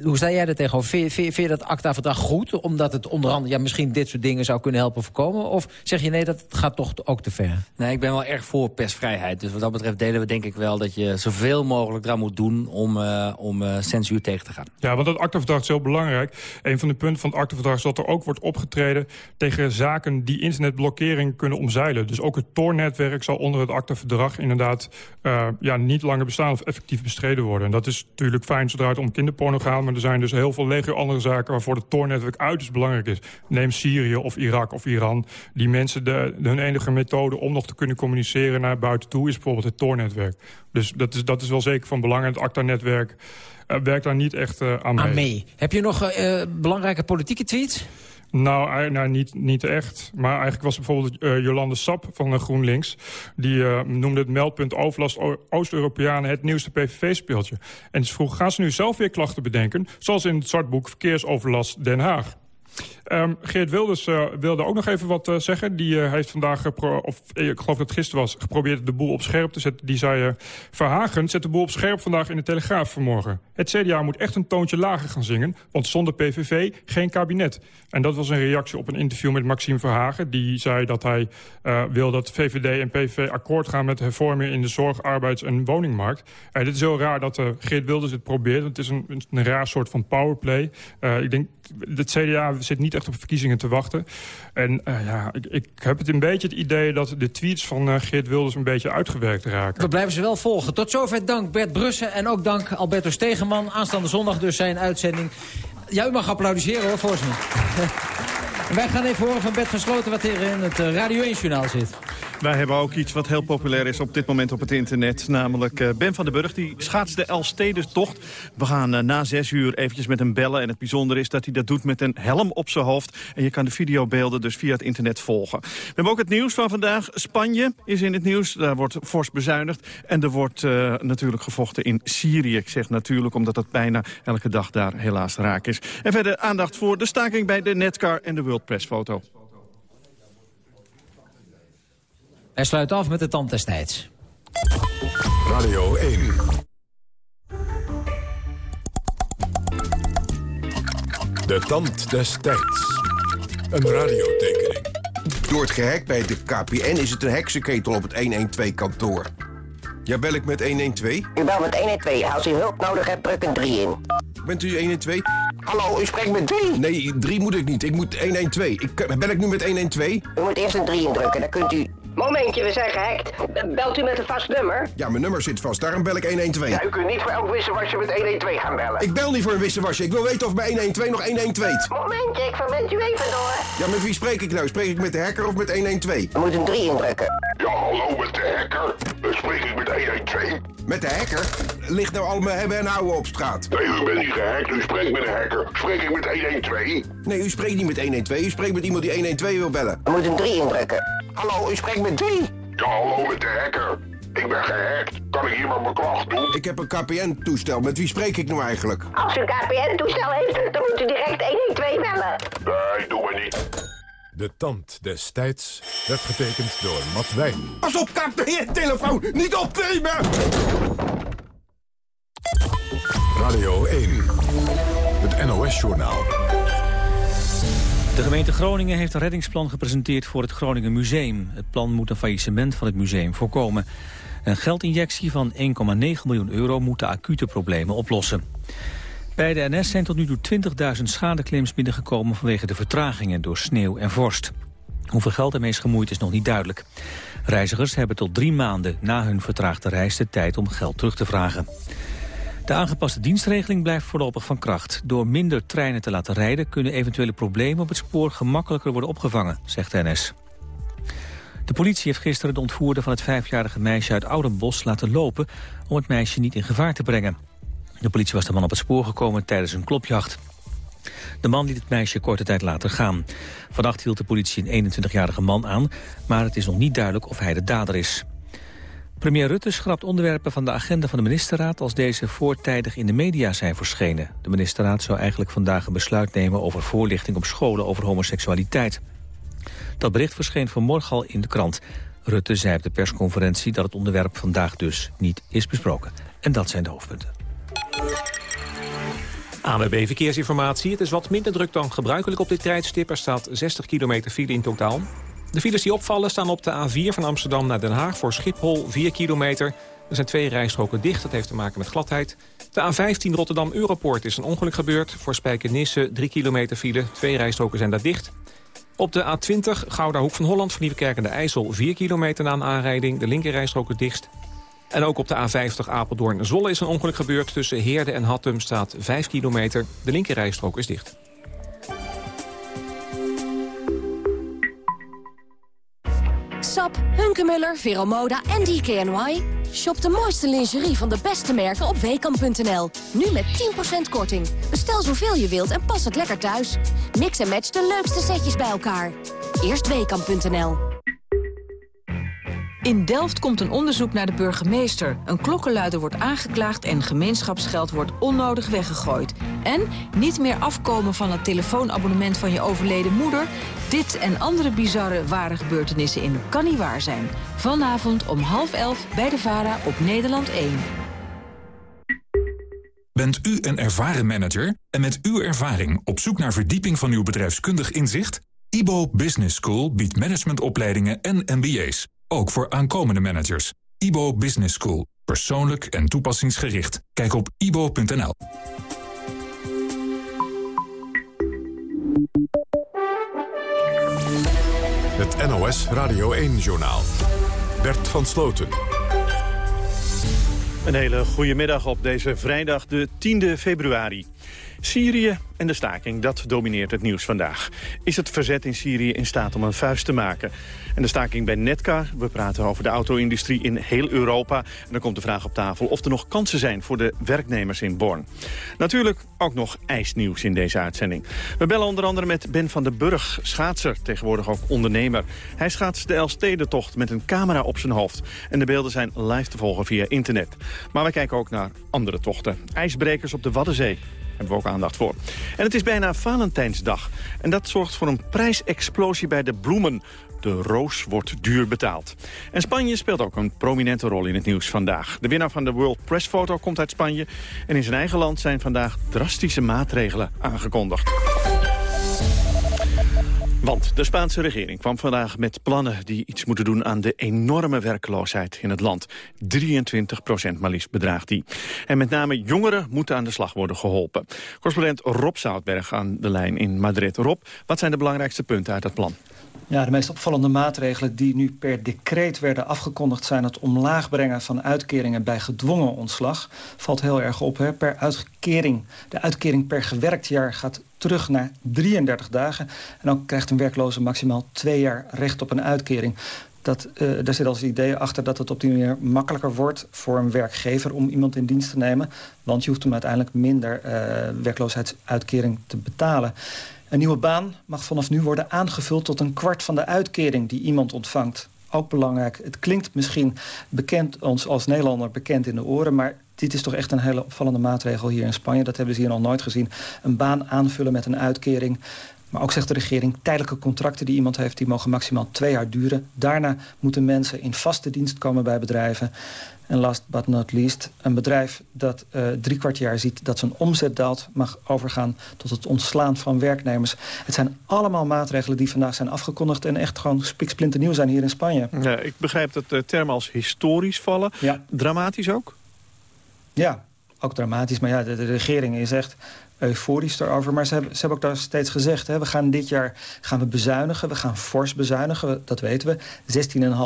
hoe sta jij er tegenover? Vind, vind, vind je dat ACTA-verdrag goed? Omdat het onder andere ja, misschien dit soort dingen zou kunnen helpen voorkomen? Of zeg je nee, dat gaat toch ook te ver? Nee, ik ben wel erg voor persvrijheid. Dus wat dat betreft delen we denk ik wel dat je zoveel mogelijk eraan moet doen... om, uh, om uh, censuur tegen te gaan. Ja, want dat ACTA-verdrag is heel belangrijk. Een van de punten van het ACTA-verdrag is dat er ook wordt opgetreden... tegen zaken die internetblokkering kunnen omzeilen. Dus ook het Tor-netwerk zal onder het ACTA-verdrag inderdaad uh, ja, niet langer bestaan of effectief bestreden worden. En dat is natuurlijk fijn zodra het om kinderporno gaat, maar er zijn dus heel veel legio andere zaken waarvoor het Tor-netwerk uiterst belangrijk is. Neem Syrië of Irak of Iran. Die mensen, de, hun enige methode om nog te kunnen communiceren naar buiten toe is bijvoorbeeld het Tor-netwerk. Dus dat is, dat is wel zeker van belang. En het ACTA-netwerk uh, werkt daar niet echt uh, aan, aan mee. Heb je nog belangrijke politieke tweets? Nou, nou niet, niet echt. Maar eigenlijk was bijvoorbeeld uh, Jolande Sap van GroenLinks... die uh, noemde het meldpunt overlast Oost-Europeanen het nieuwste PVV-speeltje. En ze vroeg, gaan ze nu zelf weer klachten bedenken... zoals in het zwartboek Verkeersoverlast Den Haag? Um, Geert Wilders uh, wilde ook nog even wat uh, zeggen. Die uh, heeft vandaag, of ik geloof dat het gisteren was, geprobeerd de boel op scherp te zetten. Die zei, Verhagen zet de boel op scherp vandaag in de Telegraaf vanmorgen. Het CDA moet echt een toontje lager gaan zingen, want zonder PVV geen kabinet. En dat was een reactie op een interview met Maxime Verhagen. Die zei dat hij wil dat VVD en PVV akkoord gaan met hervormingen in de zorg, arbeids- en woningmarkt. dit is heel raar dat Geert Wilders het probeert. Want het is een, een raar soort van powerplay. ik denk, het CDA zit niet echt op verkiezingen te wachten. En uh, ja, ik, ik, heb het een beetje het idee dat de tweets van uh, Geert Wilders een beetje uitgewerkt raken. We blijven ze wel volgen. Tot zover dank Bert Brussen en ook dank Alberto Stegeman. Aanstaande zondag dus zijn uitzending. Ja, u mag applaudisseren hoor, voor Wij gaan even horen van Bert van Sloten wat hier in het eh, Radio 1-journaal zit. Wij hebben ook iets wat heel populair is op dit moment op het internet. Namelijk uh, Ben van den Burg, die schaatst de Elfstedentocht. We gaan uh, na zes uur eventjes met hem bellen. En het bijzondere is dat hij dat doet met een helm op zijn hoofd. En je kan de videobeelden dus via het internet volgen. We hebben ook het nieuws van vandaag. Spanje is in het nieuws. Daar wordt fors bezuinigd. En er wordt uh, natuurlijk gevochten in Syrië. Ik zeg natuurlijk omdat dat bijna elke dag daar helaas raak is. En verder aandacht voor de staking bij de Netcar en de World Press foto. En sluit af met de tand destijds. Radio 1. De tand des tijds. Een radiotekening. Door het gehackt bij de KPN is het een heksenketel op het 112-kantoor. Ja, bel ik met 112? U belt met 112. Als u hulp nodig hebt, druk een 3 in. Bent u 112? Hallo, u spreekt met 3. Nee, 3 moet ik niet. Ik moet 112. Ik, bel ik nu met 112? U moet eerst een 3 indrukken, dan kunt u Momentje, we zijn gehackt. Belt u met een vast nummer? Ja, mijn nummer zit vast. Daarom bel ik 112. Ja, u kunt niet voor elk wisselwasje met 112 gaan bellen. Ik bel niet voor een wisselwasje. Ik wil weten of bij 112 nog 112 weet. Momentje, ik verbind u even door. Ja, met wie spreek ik nou? Spreek ik met de hacker of met 112? U moet een 3 indrukken. Ja, hallo met de hacker. Dan spreek ik met 112. Met de hacker? Ligt nou al mijn hebben en houden op straat? Nee, u bent niet gehackt. U spreekt met de hacker. Spreek ik met 112? Nee, u spreekt niet met 112. U spreekt met iemand die 112 wil bellen. U moet een 3 indrukken. Hallo, u spreekt met 3. Ja, hallo met de hacker. Ik ben gehackt. Kan ik hier maar mijn klacht doen? Ik heb een KPN-toestel. Met wie spreek ik nou eigenlijk? Als u een KPN-toestel heeft, dan moet u direct 112 bellen. Nee, doen we niet. De tand des tijds werd getekend door Matt Wijn. Pas op, KPN-telefoon! Niet opnemen! Radio 1. Het NOS-journaal. De gemeente Groningen heeft een reddingsplan gepresenteerd voor het Groningen Museum. Het plan moet een faillissement van het museum voorkomen. Een geldinjectie van 1,9 miljoen euro moet de acute problemen oplossen. Bij de NS zijn tot nu toe 20.000 schadeclaims binnengekomen vanwege de vertragingen door sneeuw en vorst. Hoeveel geld ermee is gemoeid is nog niet duidelijk. Reizigers hebben tot drie maanden na hun vertraagde reis de tijd om geld terug te vragen. De aangepaste dienstregeling blijft voorlopig van kracht. Door minder treinen te laten rijden kunnen eventuele problemen op het spoor gemakkelijker worden opgevangen, zegt NS. De politie heeft gisteren de ontvoerder van het vijfjarige meisje uit Oudenbos laten lopen om het meisje niet in gevaar te brengen. De politie was de man op het spoor gekomen tijdens een klopjacht. De man liet het meisje korte tijd later gaan. Vannacht hield de politie een 21-jarige man aan, maar het is nog niet duidelijk of hij de dader is. Premier Rutte schrapt onderwerpen van de agenda van de ministerraad... als deze voortijdig in de media zijn verschenen. De ministerraad zou eigenlijk vandaag een besluit nemen... over voorlichting op scholen over homoseksualiteit. Dat bericht verscheen vanmorgen al in de krant. Rutte zei op de persconferentie dat het onderwerp vandaag dus niet is besproken. En dat zijn de hoofdpunten. ANWB Verkeersinformatie. Het is wat minder druk dan gebruikelijk op dit tijdstip. Er staat 60 kilometer file in totaal. De files die opvallen staan op de A4 van Amsterdam naar Den Haag... voor Schiphol 4 kilometer. Er zijn twee rijstroken dicht, dat heeft te maken met gladheid. De A15 Rotterdam-Europoort is een ongeluk gebeurd. Voor Spijkenisse 3 kilometer file, twee rijstroken zijn daar dicht. Op de A20 Gouda Hoek van Holland van Nieuwekerk en de IJssel... 4 kilometer na een aanrijding, de linkerrijstrook is dicht. En ook op de A50 Apeldoorn-Zolle is een ongeluk gebeurd. Tussen Heerde en Hattem staat 5 kilometer. De linkerrijstrook is dicht. Sap, Hunkemuller, Veromoda en DKNY. Shop de mooiste lingerie van de beste merken op weekamp.nl. Nu met 10% korting. Bestel zoveel je wilt en pas het lekker thuis. Mix en match de leukste setjes bij elkaar. Eerst weekamp.nl. In Delft komt een onderzoek naar de burgemeester. Een klokkenluider wordt aangeklaagd en gemeenschapsgeld wordt onnodig weggegooid. En niet meer afkomen van het telefoonabonnement van je overleden moeder. Dit en andere bizarre ware gebeurtenissen in Kan Niet Waar Zijn. Vanavond om half elf bij de VARA op Nederland 1. Bent u een ervaren manager en met uw ervaring op zoek naar verdieping van uw bedrijfskundig inzicht? IBO Business School biedt managementopleidingen en MBA's. Ook voor aankomende managers. IBO Business School. Persoonlijk en toepassingsgericht. Kijk op ibo.nl. Het NOS Radio 1-journaal. Bert van Sloten. Een hele goede middag op deze vrijdag de 10e februari. Syrië en de staking, dat domineert het nieuws vandaag. Is het verzet in Syrië in staat om een vuist te maken? En de staking bij Netcar, we praten over de auto-industrie in heel Europa. En dan komt de vraag op tafel of er nog kansen zijn voor de werknemers in Born. Natuurlijk ook nog ijsnieuws in deze uitzending. We bellen onder andere met Ben van den Burg, schaatser, tegenwoordig ook ondernemer. Hij schaatst de Elfstedentocht met een camera op zijn hoofd. En de beelden zijn live te volgen via internet. Maar we kijken ook naar andere tochten. IJsbrekers op de Waddenzee hebben we ook aandacht voor. En het is bijna Valentijnsdag. En dat zorgt voor een prijsexplosie bij de bloemen. De roos wordt duur betaald. En Spanje speelt ook een prominente rol in het nieuws vandaag. De winnaar van de World Press Photo komt uit Spanje. En in zijn eigen land zijn vandaag drastische maatregelen aangekondigd. Want de Spaanse regering kwam vandaag met plannen die iets moeten doen aan de enorme werkloosheid in het land. 23 procent maar liefst bedraagt die. En met name jongeren moeten aan de slag worden geholpen. Correspondent Rob Zoutberg aan de lijn in Madrid. Rob, wat zijn de belangrijkste punten uit dat plan? Ja, de meest opvallende maatregelen die nu per decreet werden afgekondigd... zijn het omlaag brengen van uitkeringen bij gedwongen ontslag. Valt heel erg op, hè? Per uitkering, de uitkering per gewerkt jaar gaat terug naar 33 dagen. En dan krijgt een werkloze maximaal twee jaar recht op een uitkering. Dat, uh, daar zit als idee achter dat het op die manier makkelijker wordt... voor een werkgever om iemand in dienst te nemen. Want je hoeft hem uiteindelijk minder uh, werkloosheidsuitkering te betalen. Een nieuwe baan mag vanaf nu worden aangevuld tot een kwart van de uitkering die iemand ontvangt. Ook belangrijk. Het klinkt misschien bekend, ons als Nederlander bekend in de oren... maar dit is toch echt een hele opvallende maatregel hier in Spanje. Dat hebben ze hier nog nooit gezien. Een baan aanvullen met een uitkering. Maar ook zegt de regering, tijdelijke contracten die iemand heeft... die mogen maximaal twee jaar duren. Daarna moeten mensen in vaste dienst komen bij bedrijven. En last but not least, een bedrijf dat uh, drie kwart jaar ziet dat zijn omzet daalt... mag overgaan tot het ontslaan van werknemers. Het zijn allemaal maatregelen die vandaag zijn afgekondigd... en echt gewoon spiksplinternieuw zijn hier in Spanje. Ja, ik begrijp dat de termen als historisch vallen. Ja. Dramatisch ook? Ja, ook dramatisch. Maar ja, de, regering is echt euforisch daarover. Maar ze hebben, ook daar steeds gezegd... Hè, we gaan dit jaar gaan we bezuinigen, we gaan fors bezuinigen. Dat weten we.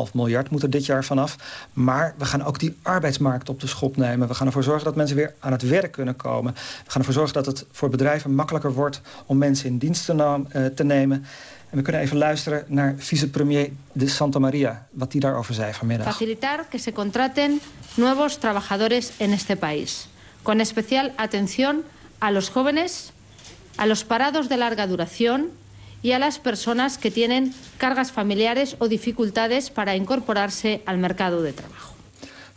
16,5 miljard moet er dit jaar vanaf. Maar we gaan ook die arbeidsmarkt op de schop nemen. We gaan ervoor zorgen dat mensen weer aan het werk kunnen komen. We gaan ervoor zorgen dat het voor bedrijven makkelijker wordt... om mensen in dienst te, te nemen... En we kunnen even luisteren vicepremier de Santa Maria... wat hij daarover zei vanmiddag. Facilitar que se contraten nuevos trabajadores en este país. Con especial atención a los jóvenes, a los parados de larga duración y a las personas que tienen cargas familiares o dificultades para incorporarse al mercado de trabajo.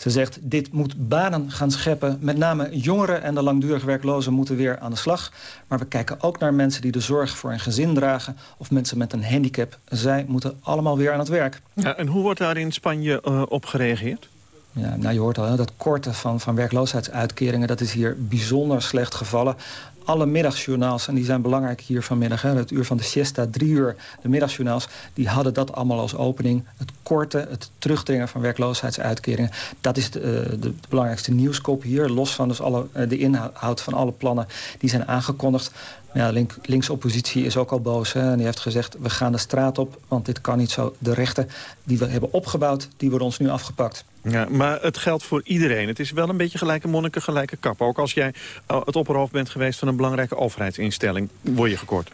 Ze zegt, dit moet banen gaan scheppen. Met name jongeren en de langdurig werklozen moeten weer aan de slag. Maar we kijken ook naar mensen die de zorg voor een gezin dragen... of mensen met een handicap. Zij moeten allemaal weer aan het werk. Ja, en hoe wordt daar in Spanje uh, op gereageerd? Ja, nou, je hoort al, hè, dat korten van, van werkloosheidsuitkeringen... dat is hier bijzonder slecht gevallen alle middagjournaals, en die zijn belangrijk hier vanmiddag... Hè, het uur van de siesta, drie uur, de middagjournaals... die hadden dat allemaal als opening. Het korten, het terugdringen van werkloosheidsuitkeringen... dat is de, de, belangrijkste nieuwskop hier. Los van dus alle, de inhoud van alle plannen die zijn aangekondigd. Ja, link, linkse oppositie is ook al boos. Hè, en die heeft gezegd, we gaan de straat op, want dit kan niet zo. De rechten die we hebben opgebouwd, die worden ons nu afgepakt. Ja, maar het geldt voor iedereen. Het is wel een beetje gelijke monniken, gelijke kappen. Ook als jij het opperhoofd bent geweest van een belangrijke overheidsinstelling... word je gekort.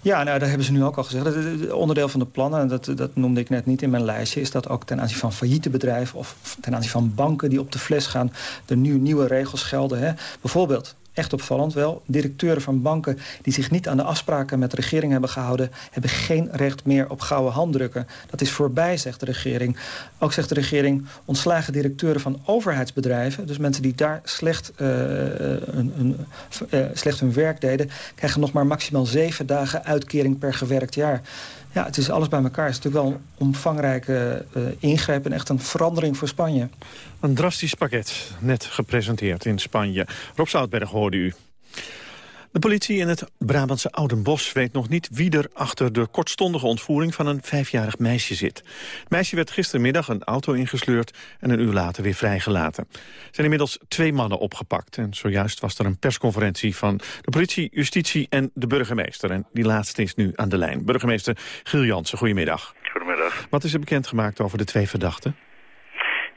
Ja, nou, dat hebben ze nu ook al gezegd. Onderdeel van de plannen, en dat, dat noemde ik net niet in mijn lijstje... is dat ook ten aanzien van failliete bedrijven... of ten aanzien van banken die op de fles gaan... er nu nieuwe regels gelden. Hè. Bijvoorbeeld echt opvallend wel. Directeuren van banken die zich niet aan de afspraken met de regering hebben gehouden... hebben geen recht meer op gouden handdrukken. Dat is voorbij, zegt de regering. Ook zegt de regering ontslagen directeuren van overheidsbedrijven... dus mensen die daar slecht, een, een, uh, slecht hun werk deden... krijgen nog maar maximaal zeven dagen uitkering per gewerkt jaar. Ja, het is alles bij elkaar. Het is natuurlijk wel een omvangrijke uh, ingreep en echt een verandering voor Spanje. Een drastisch pakket, net gepresenteerd in Spanje. Rob Zoutberg hoorde u. De politie in het Brabantse Oudenbos weet nog niet wie er achter de kortstondige ontvoering van een vijfjarig meisje zit. Het meisje werd gistermiddag een auto ingesleurd en een uur later weer vrijgelaten. Er zijn inmiddels twee mannen opgepakt en zojuist was er een persconferentie van de politie, justitie en de burgemeester. En die laatste is nu aan de lijn. Burgemeester Giel Jansen, goedemiddag. Goedemiddag. Wat is er bekendgemaakt over de twee verdachten?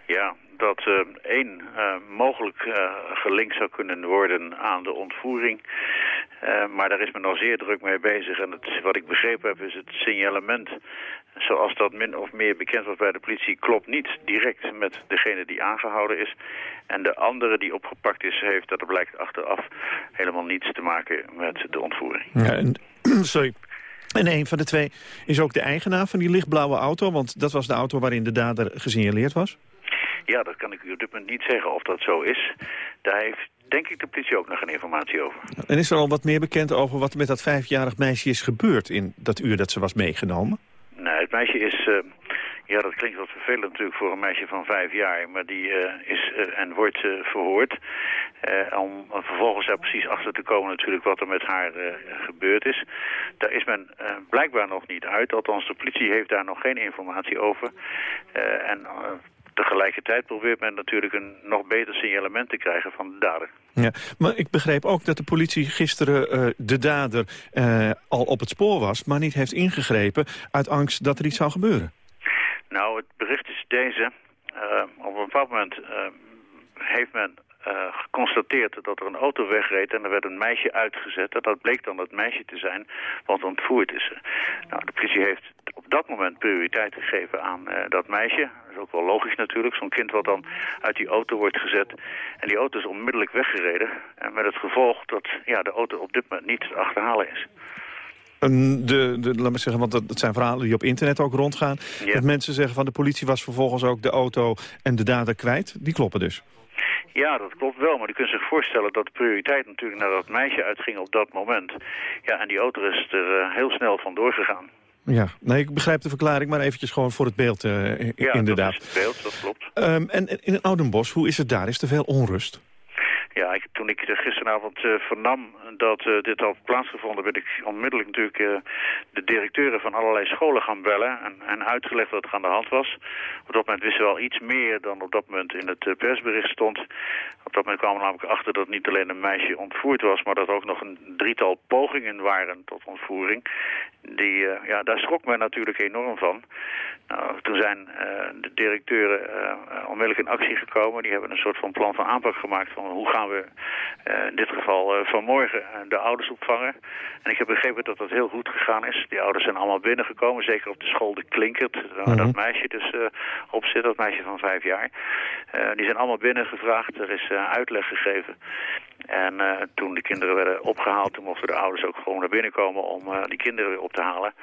Ja, dat uh, één uh, mogelijk uh, gelinkt zou kunnen worden aan de ontvoering. maar daar is men al zeer druk mee bezig. En wat ik begrepen heb is het signalement zoals dat min of meer bekend wordt bij de politie... klopt niet direct met degene die aangehouden is. En de andere die opgepakt is, heeft, dat blijkt achteraf... helemaal niets te maken met de ontvoering. Ja, en, sorry. En een van de twee is ook de eigenaar van die lichtblauwe auto... want dat was de auto waarin de dader gesignaleerd was? Ja, dat kan ik u op dit moment niet zeggen of dat zo is. Daar heeft denk ik de politie ook nog geen informatie over. En is er al wat meer bekend over wat met dat vijfjarig meisje is gebeurd... in dat uur dat ze was meegenomen? Nee, het meisje is... Uh, Ja, dat klinkt wat vervelend natuurlijk voor een meisje van vijf jaar. Maar die uh, is uh, en wordt verhoord. om vervolgens daar precies achter te komen natuurlijk wat er met haar gebeurd is. Daar is men blijkbaar nog niet uit. Althans, de politie heeft daar nog geen informatie over. en tegelijkertijd probeert men natuurlijk een nog beter signalement te krijgen van de dader. Ja, maar ik begreep ook dat de politie gisteren de dader al op het spoor was... maar niet heeft ingegrepen uit angst dat er iets zou gebeuren. Nou, het bericht is deze. Uh, op een bepaald moment heeft men geconstateerd dat er een auto wegreed en er werd een meisje uitgezet. En dat bleek dan het meisje te zijn wat ontvoerd is. Nou, de politie heeft dat moment prioriteit gegeven aan dat meisje. Dat is ook wel logisch natuurlijk, zo'n kind wat dan uit die auto wordt gezet. En die auto is onmiddellijk weggereden. En met het gevolg dat ja, de auto op dit moment niet te achterhalen is. De, de, laat me zeggen, want dat, zijn verhalen die op internet ook rondgaan. Dat mensen zeggen van de politie was vervolgens ook de auto en de dader kwijt. Die kloppen dus. Ja, dat klopt wel, maar je kunt zich voorstellen dat de prioriteit natuurlijk naar dat meisje uitging op dat moment. Ja, en die auto is er uh, heel snel vandoor gegaan. Ja, nee, ik begrijp de verklaring, maar eventjes gewoon voor het beeld uh, ja, inderdaad. Ja, dat is het beeld, dat klopt. Um, en in Oudenbos, hoe is het daar? Is er veel onrust? Ja, ik, toen ik gisteravond uh, vernam dat uh, dit had plaatsgevonden... ben ik onmiddellijk natuurlijk de directeuren van allerlei scholen gaan bellen... En, en, uitgelegd wat er aan de hand was. Op dat moment wisten we al iets meer dan op dat moment in het persbericht stond. Op dat moment kwamen we namelijk achter dat niet alleen een meisje ontvoerd was... maar dat ook nog een drietal pogingen waren tot ontvoering. Die, ja, daar schrok men natuurlijk enorm van. Nou, toen zijn de directeuren onmiddellijk in actie gekomen. Die hebben een soort van plan van aanpak gemaakt van hoe gaan we in dit geval vanmorgen de ouders opvangen. En ik heb begrepen dat dat heel goed gegaan is. Die ouders zijn allemaal binnengekomen, zeker op de school de Klinkert, waar dat meisje dus op zit, dat meisje van vijf jaar. Die zijn allemaal binnengevraagd, er is uitleg gegeven. En toen de kinderen werden opgehaald, toen mochten de ouders ook gewoon naar binnen komen om die kinderen weer op te halen.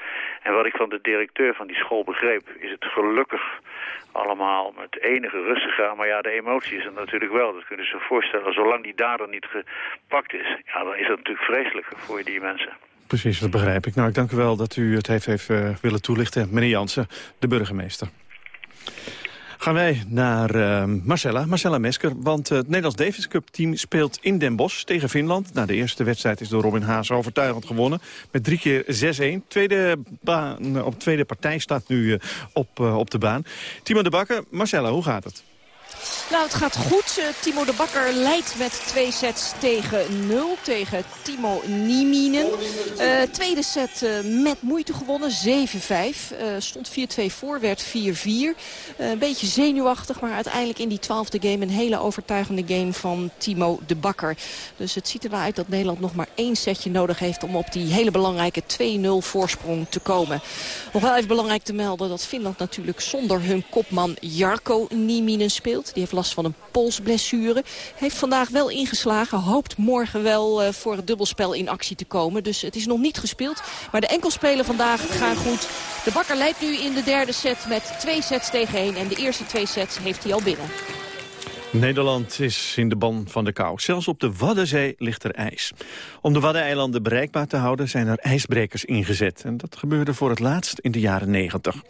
En wat ik van de directeur van die school begreep, is het gelukkig allemaal met enige rust gegaan. Maar ja, de emotie is er natuurlijk wel. Dat kunnen ze zich voorstellen. Zolang die dader niet gepakt is, ja, dan is dat natuurlijk vreselijk voor die mensen. Precies, dat begrijp ik. Nou, ik dank u wel dat u het heeft, heeft uh, willen toelichten. Meneer Jansen, de burgemeester. Gaan wij naar uh, Marcella, Marcella Mesker. Want uh, het Nederlands Davis Cup team speelt in Den Bosch tegen Finland. Nou, de eerste wedstrijd is door Robin Haas overtuigend gewonnen. Met drie keer 6-1. Tweede, baan, op tweede partij staat nu uh, op, op de baan. Timo de Bakker, Marcella, hoe gaat het? Nou, het gaat goed. Uh, Timo de Bakker leidt met twee sets tegen 0 tegen Timo Nieminen. Uh, tweede set uh, met moeite gewonnen, 7-5. stond 4-2 voor, werd 4-4. een beetje zenuwachtig, maar uiteindelijk in die twaalfde game... een hele overtuigende game van Timo de Bakker. Dus het ziet er uit dat Nederland nog maar één setje nodig heeft... om op die hele belangrijke 2-0 voorsprong te komen. Nog wel even belangrijk te melden dat Finland natuurlijk zonder hun kopman Jarko Nieminen speelt. Die heeft last van een polsblessure. Heeft vandaag wel ingeslagen. Hoopt morgen wel uh, voor het dubbelspel in actie te komen. Dus het is nog niet gespeeld. Maar de enkelspelen vandaag gaan goed. De bakker leidt nu in de derde set met twee sets tegen. En de eerste twee sets heeft hij al binnen. Nederland is in de ban van de kou. Zelfs op de Waddenzee ligt er ijs. Om de Waddeneilanden bereikbaar te houden zijn er ijsbrekers ingezet. En dat gebeurde voor het laatst in de jaren 90.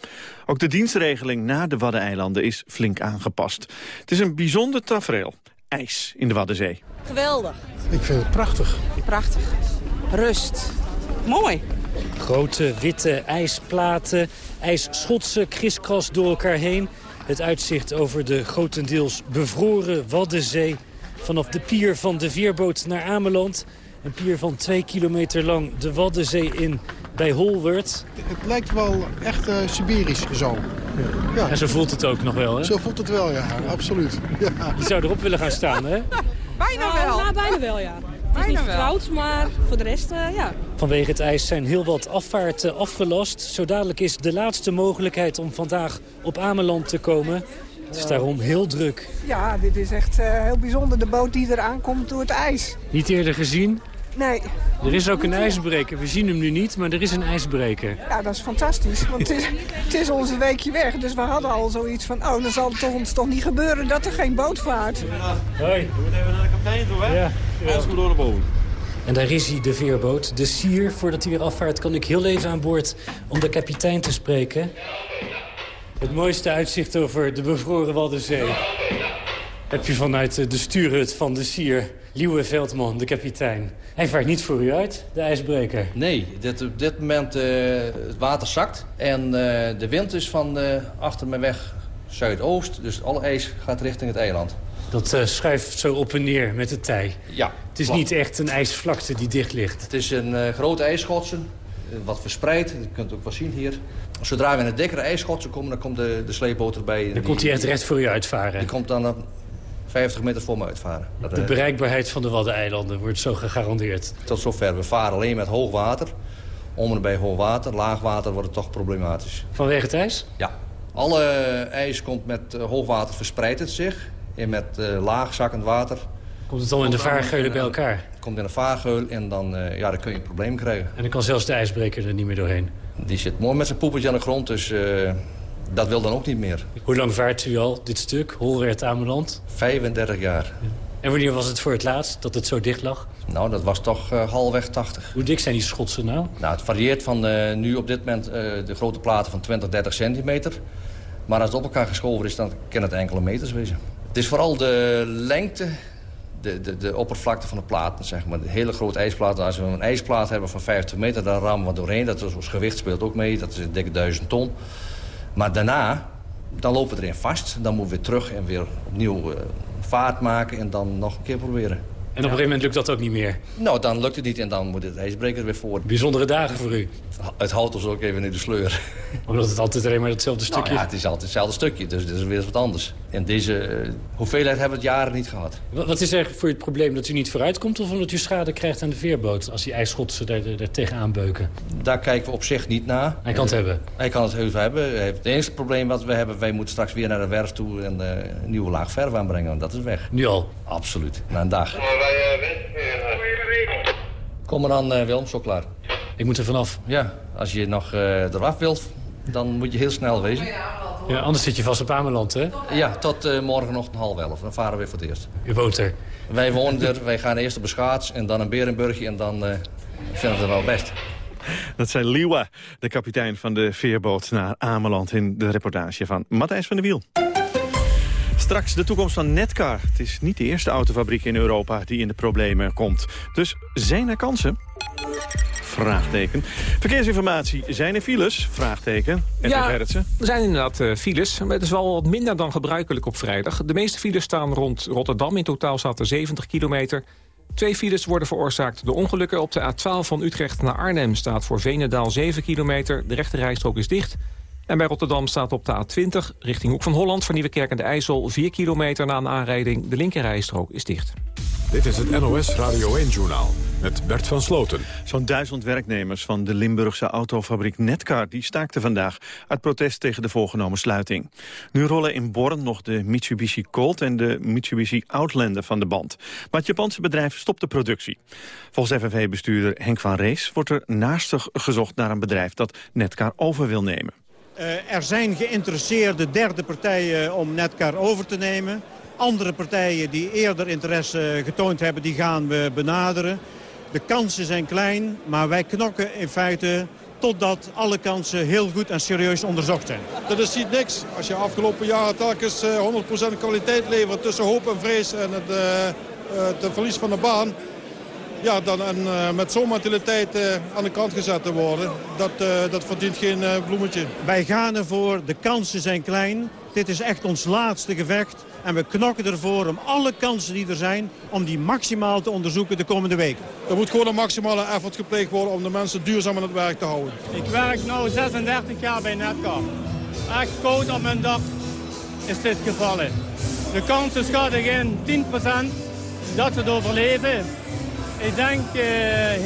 Ook de dienstregeling naar de Waddeneilanden is flink aangepast. Het is een bijzonder tafereel. Ijs in de Waddenzee. Geweldig. Ik vind het prachtig. Prachtig. Rust. Mooi. Grote witte ijsplaten, ijsschotsen kriskras door elkaar heen... Het uitzicht over de grotendeels bevroren Waddenzee... vanaf de pier van de veerboot naar Ameland. Een pier van twee kilometer lang de Waddenzee in bij Holwert. Het lijkt wel echt uh, Siberisch zo. Ja. En zo voelt het ook nog wel, hè? Zo voelt het wel, ja. Absoluut. Ja. Je zou erop willen gaan staan, hè? Bijna wel. Ja, bijna wel, ja. Het is niet vertrouwd, maar voor de rest, uh, ja. Vanwege het ijs zijn heel wat afvaarten afgelast. Zo dadelijk is de laatste mogelijkheid om vandaag op Ameland te komen. Het is daarom heel druk. Ja, dit is echt uh, heel bijzonder. De boot die er aankomt door het ijs. Niet eerder gezien? Nee. Er is ook een ijsbreker. We zien hem nu niet, maar er is een ijsbreker. Ja, dat is fantastisch. Want het is, het is onze weekje weg. Dus we hadden al zoiets van... oh, dan zal het ons toch niet gebeuren dat er geen boot vaart. Hoi. We moeten even naar de kapitein toe, hè? Ja. Anders moet door de boot. En daar is hij, de veerboot. De sier, voordat hij weer afvaart, kan ik heel even aan boord om de kapitein te spreken. Het mooiste uitzicht over de bevroren Waddenzee... heb je vanuit de stuurhut van de Sier, Liewe Veldman, de kapitein. Hij vaart niet voor u uit, de ijsbreker. Nee, dit, op dit moment uh, het water zakt. En uh, de wind is van uh, achter mijn weg zuidoost. Dus alle ijs gaat richting het eiland. Dat schuift zo op en neer met de tij. Ja. Het is niet echt een ijsvlakte die dicht ligt. Het is een grote ijsschotsen, wat verspreid. Dat kunt u ook wel zien hier. Zodra we in het dikkere ijsschotsen komen, dan komt de, de sleepboot erbij. Dan die, komt hij echt recht voor u uitvaren? Die komt dan 50 meter voor me uitvaren. De bereikbaarheid van de Waddeneilanden wordt zo gegarandeerd? Tot zover. We varen alleen met hoog water. Om en bij hoog water. Laag water wordt het toch problematisch. Vanwege het ijs? Ja. Alle ijs komt met hoog water verspreidt het zich. En met uh, laag zakkend water... Komt het dan in de vaargeulen bij elkaar? Het komt in de vaargeul en dan, uh, ja, dan kun je een probleem krijgen. En dan kan zelfs de ijsbreker er niet meer doorheen? Die zit mooi met zijn poepetje aan de grond, dus... Uh, dat wil dan ook niet meer. Hoe lang vaart u al dit stuk, Holwert Ameland? 35 jaar. En wanneer was het voor het laatst dat het zo dicht lag? Nou, dat was toch uh, halfweg 80. Hoe dik zijn die schotsen nou? Nou, het varieert van uh, nu op dit moment uh, de grote platen van 20, 30 centimeter. Maar als het op elkaar geschoven is, dan kan het enkele meters wezen. Het is vooral de lengte, de, de, de oppervlakte van de platen, zeg maar. De hele grote ijsplaten. Als we een ijsplaat hebben van 50 meter, daar rammen we doorheen. Dat is, ons gewicht speelt ook mee, dat is een dikke duizend ton. Maar daarna, dan lopen we erin vast. Dan moeten we weer terug en weer opnieuw uh, vaart maken en dan nog een keer proberen. En op een gegeven moment lukt dat ook niet meer? Nou, dan lukt het niet en dan moet het ijsbreker weer voor. Bijzondere dagen voor u? Het houdt ons ook even in de sleur. Omdat het altijd alleen maar hetzelfde stukje nou, ja, het is altijd hetzelfde stukje, dus dit is weer wat anders. En deze uh, hoeveelheid hebben we het jaren niet gehad. Wat is er voor het probleem dat u niet vooruit komt... of omdat u schade krijgt aan de veerboot als die ijsschotsen er, er, er tegenaan beuken? Daar kijken we op zich niet naar. Hij kan het uh, hebben? Hij kan het heus hebben. Het enige probleem wat we hebben, wij moeten straks weer naar de werf toe... en uh, een nieuwe laag verf aanbrengen, dat is weg. Nu al? Absoluut, na een dag. Kom maar dan, uh, Willem, zo klaar. Ik moet er vanaf. Ja, als je nog uh, eraf wilt, dan moet je heel snel wezen. Ja, anders zit je vast op Ameland, hè? Ja, tot uh, morgenochtend half elf. Dan varen we weer voor het eerst. U woont er? Wij wonen er. Wij gaan eerst op een schaats en dan een Berenburgje en dan vinden we het wel best. Dat zei Liwa, de kapitein van de veerboot naar Ameland... in de reportage van Matthijs van der Wiel. Straks de toekomst van Netcar. Het is niet de eerste autofabriek in Europa die in de problemen komt. Dus zijn er kansen? Vraagteken. Verkeersinformatie. Zijn er files? Vraagteken. En ja, er zijn inderdaad uh, files. Maar het is wel wat minder dan gebruikelijk op vrijdag. De meeste files staan rond Rotterdam. In totaal er 70 kilometer. Twee files worden veroorzaakt door ongelukken. Op de A12 van Utrecht naar Arnhem staat voor Venendaal 7 kilometer. De rechte rijstrook is dicht. En bij Rotterdam staat op de A20 richting Hoek van Holland... voor Nieuwekerk en de IJssel 4 kilometer na een aanrijding. De linkerrijstrook is dicht. Dit is het NOS Radio 1-journaal met Bert van Sloten. Zo'n duizend werknemers van de Limburgse autofabriek Netcar... die staakten vandaag uit protest tegen de voorgenomen sluiting. Nu rollen in Born nog de Mitsubishi Colt en de Mitsubishi Outlander van de band. Maar het Japanse bedrijf stopt de productie. Volgens FNV-bestuurder Henk van Rees wordt er naastig gezocht naar een bedrijf... dat Netcar over wil nemen. Uh, er zijn geïnteresseerde derde partijen om Netcar over te nemen. Andere partijen die eerder interesse getoond hebben, die gaan we benaderen. De kansen zijn klein, maar wij knokken in feite totdat alle kansen heel goed en serieus onderzocht zijn. Dat is niet niks. Als je afgelopen jaren telkens 100% kwaliteit levert tussen hoop en vrees en het, uh, het verlies van de baan... Ja, dan en, uh, met zo'n mentaliteit uh, aan de kant gezet te worden, dat, uh, dat verdient geen bloemetje. Wij gaan ervoor, de kansen zijn klein. Dit is echt ons laatste gevecht. En we knokken ervoor om alle kansen die er zijn... om die maximaal te onderzoeken de komende weken. Er moet gewoon een maximale effort gepleegd worden... om de mensen duurzaam aan het werk te houden. Ik werk nu 36 jaar bij Netcar. Echt koud op mijn dag is dit gevallen. De kans schat ik in 10% dat ze het overleven. Ik denk uh,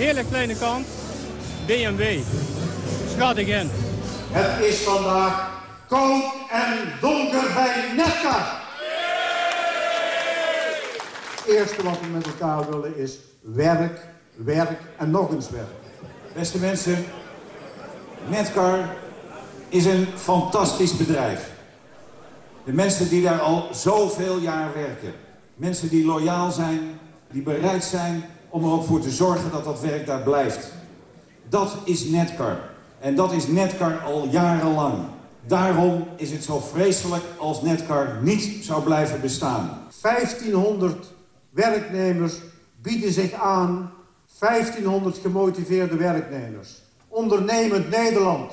hele kleine kans. BMW. Schat ik in. Het is vandaag koud en donker bij Netcar. Het eerste wat we met elkaar willen is werk, werk en nog eens werk. Beste mensen, Netcar is een fantastisch bedrijf. De mensen die daar al zoveel jaar werken. Mensen die loyaal zijn, die bereid zijn om er ook voor te zorgen dat dat werk daar blijft. Dat is Netcar. En dat is Netcar al jarenlang. Daarom is het zo vreselijk als Netcar niet zou blijven bestaan. 1500 werknemers bieden zich aan. 1500 gemotiveerde werknemers. Ondernemend Nederland,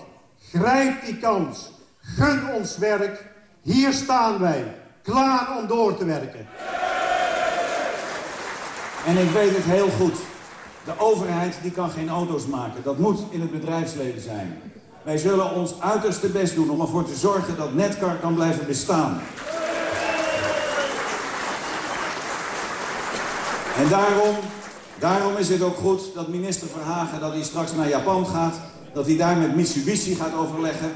grijp die kans. Gun ons werk. Hier staan wij, klaar om door te werken. En ik weet het heel goed. De overheid die kan geen auto's maken. Dat moet in het bedrijfsleven zijn. Wij zullen ons uiterste best doen om ervoor te zorgen dat Netcar kan blijven bestaan. En daarom, daarom is het ook goed dat minister Verhagen, dat hij straks naar Japan gaat... dat hij daar met Mitsubishi gaat overleggen.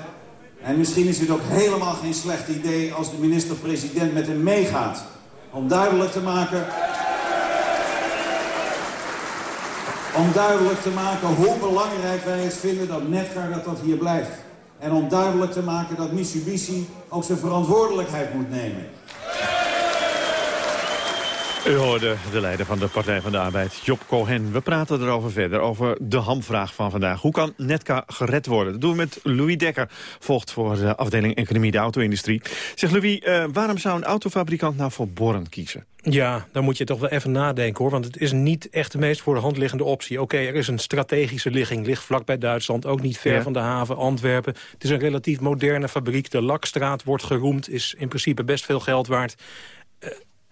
En misschien is het ook helemaal geen slecht idee als de minister-president met hem meegaat. Om duidelijk te maken Om duidelijk te maken hoe belangrijk wij het vinden dat Netcar dat dat hier blijft. En om duidelijk te maken dat Mitsubishi ook zijn verantwoordelijkheid moet nemen. U hoorde de leider van de Partij van de Arbeid, Job Cohen. We praten erover verder, over de hamvraag van vandaag. Hoe kan Netcar gered worden? Dat doen we met Louis Dekker, volgt voor de afdeling Economie de Auto-industrie. Zeg Louis, uh, waarom zou een autofabrikant nou voor Born kiezen? Ja, dan moet je toch wel even nadenken hoor. Want het is niet echt de meest voor de hand liggende optie. Oké, er is een strategische ligging, ligt vlak bij Duitsland. Ook niet ver van de haven Antwerpen. Het is een relatief moderne fabriek. De Lakstraat wordt geroemd, is in principe best veel geld waard. Uh,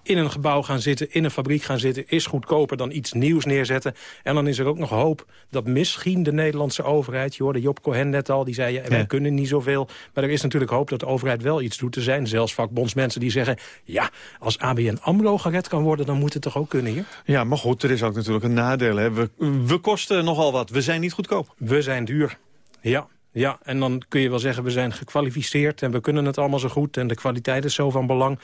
in een gebouw gaan zitten, in een fabriek gaan zitten... is goedkoper dan iets nieuws neerzetten. En dan is er ook nog hoop dat misschien de Nederlandse overheid... je hoorde Job Cohen net al, die zei... Ja, wij kunnen niet zoveel. Maar er is natuurlijk hoop dat de overheid wel iets doet. Er zijn zelfs vakbondsmensen die zeggen... ja, als ABN AMRO gered kan worden... dan moet het toch ook kunnen hier? Ja, maar goed, er is ook natuurlijk een nadeel. Hè? We, we kosten nogal wat. We zijn niet goedkoop. We zijn duur. Ja, ja, en dan kun je wel zeggen, we zijn gekwalificeerd... en we kunnen het allemaal zo goed en de kwaliteit is zo van belang.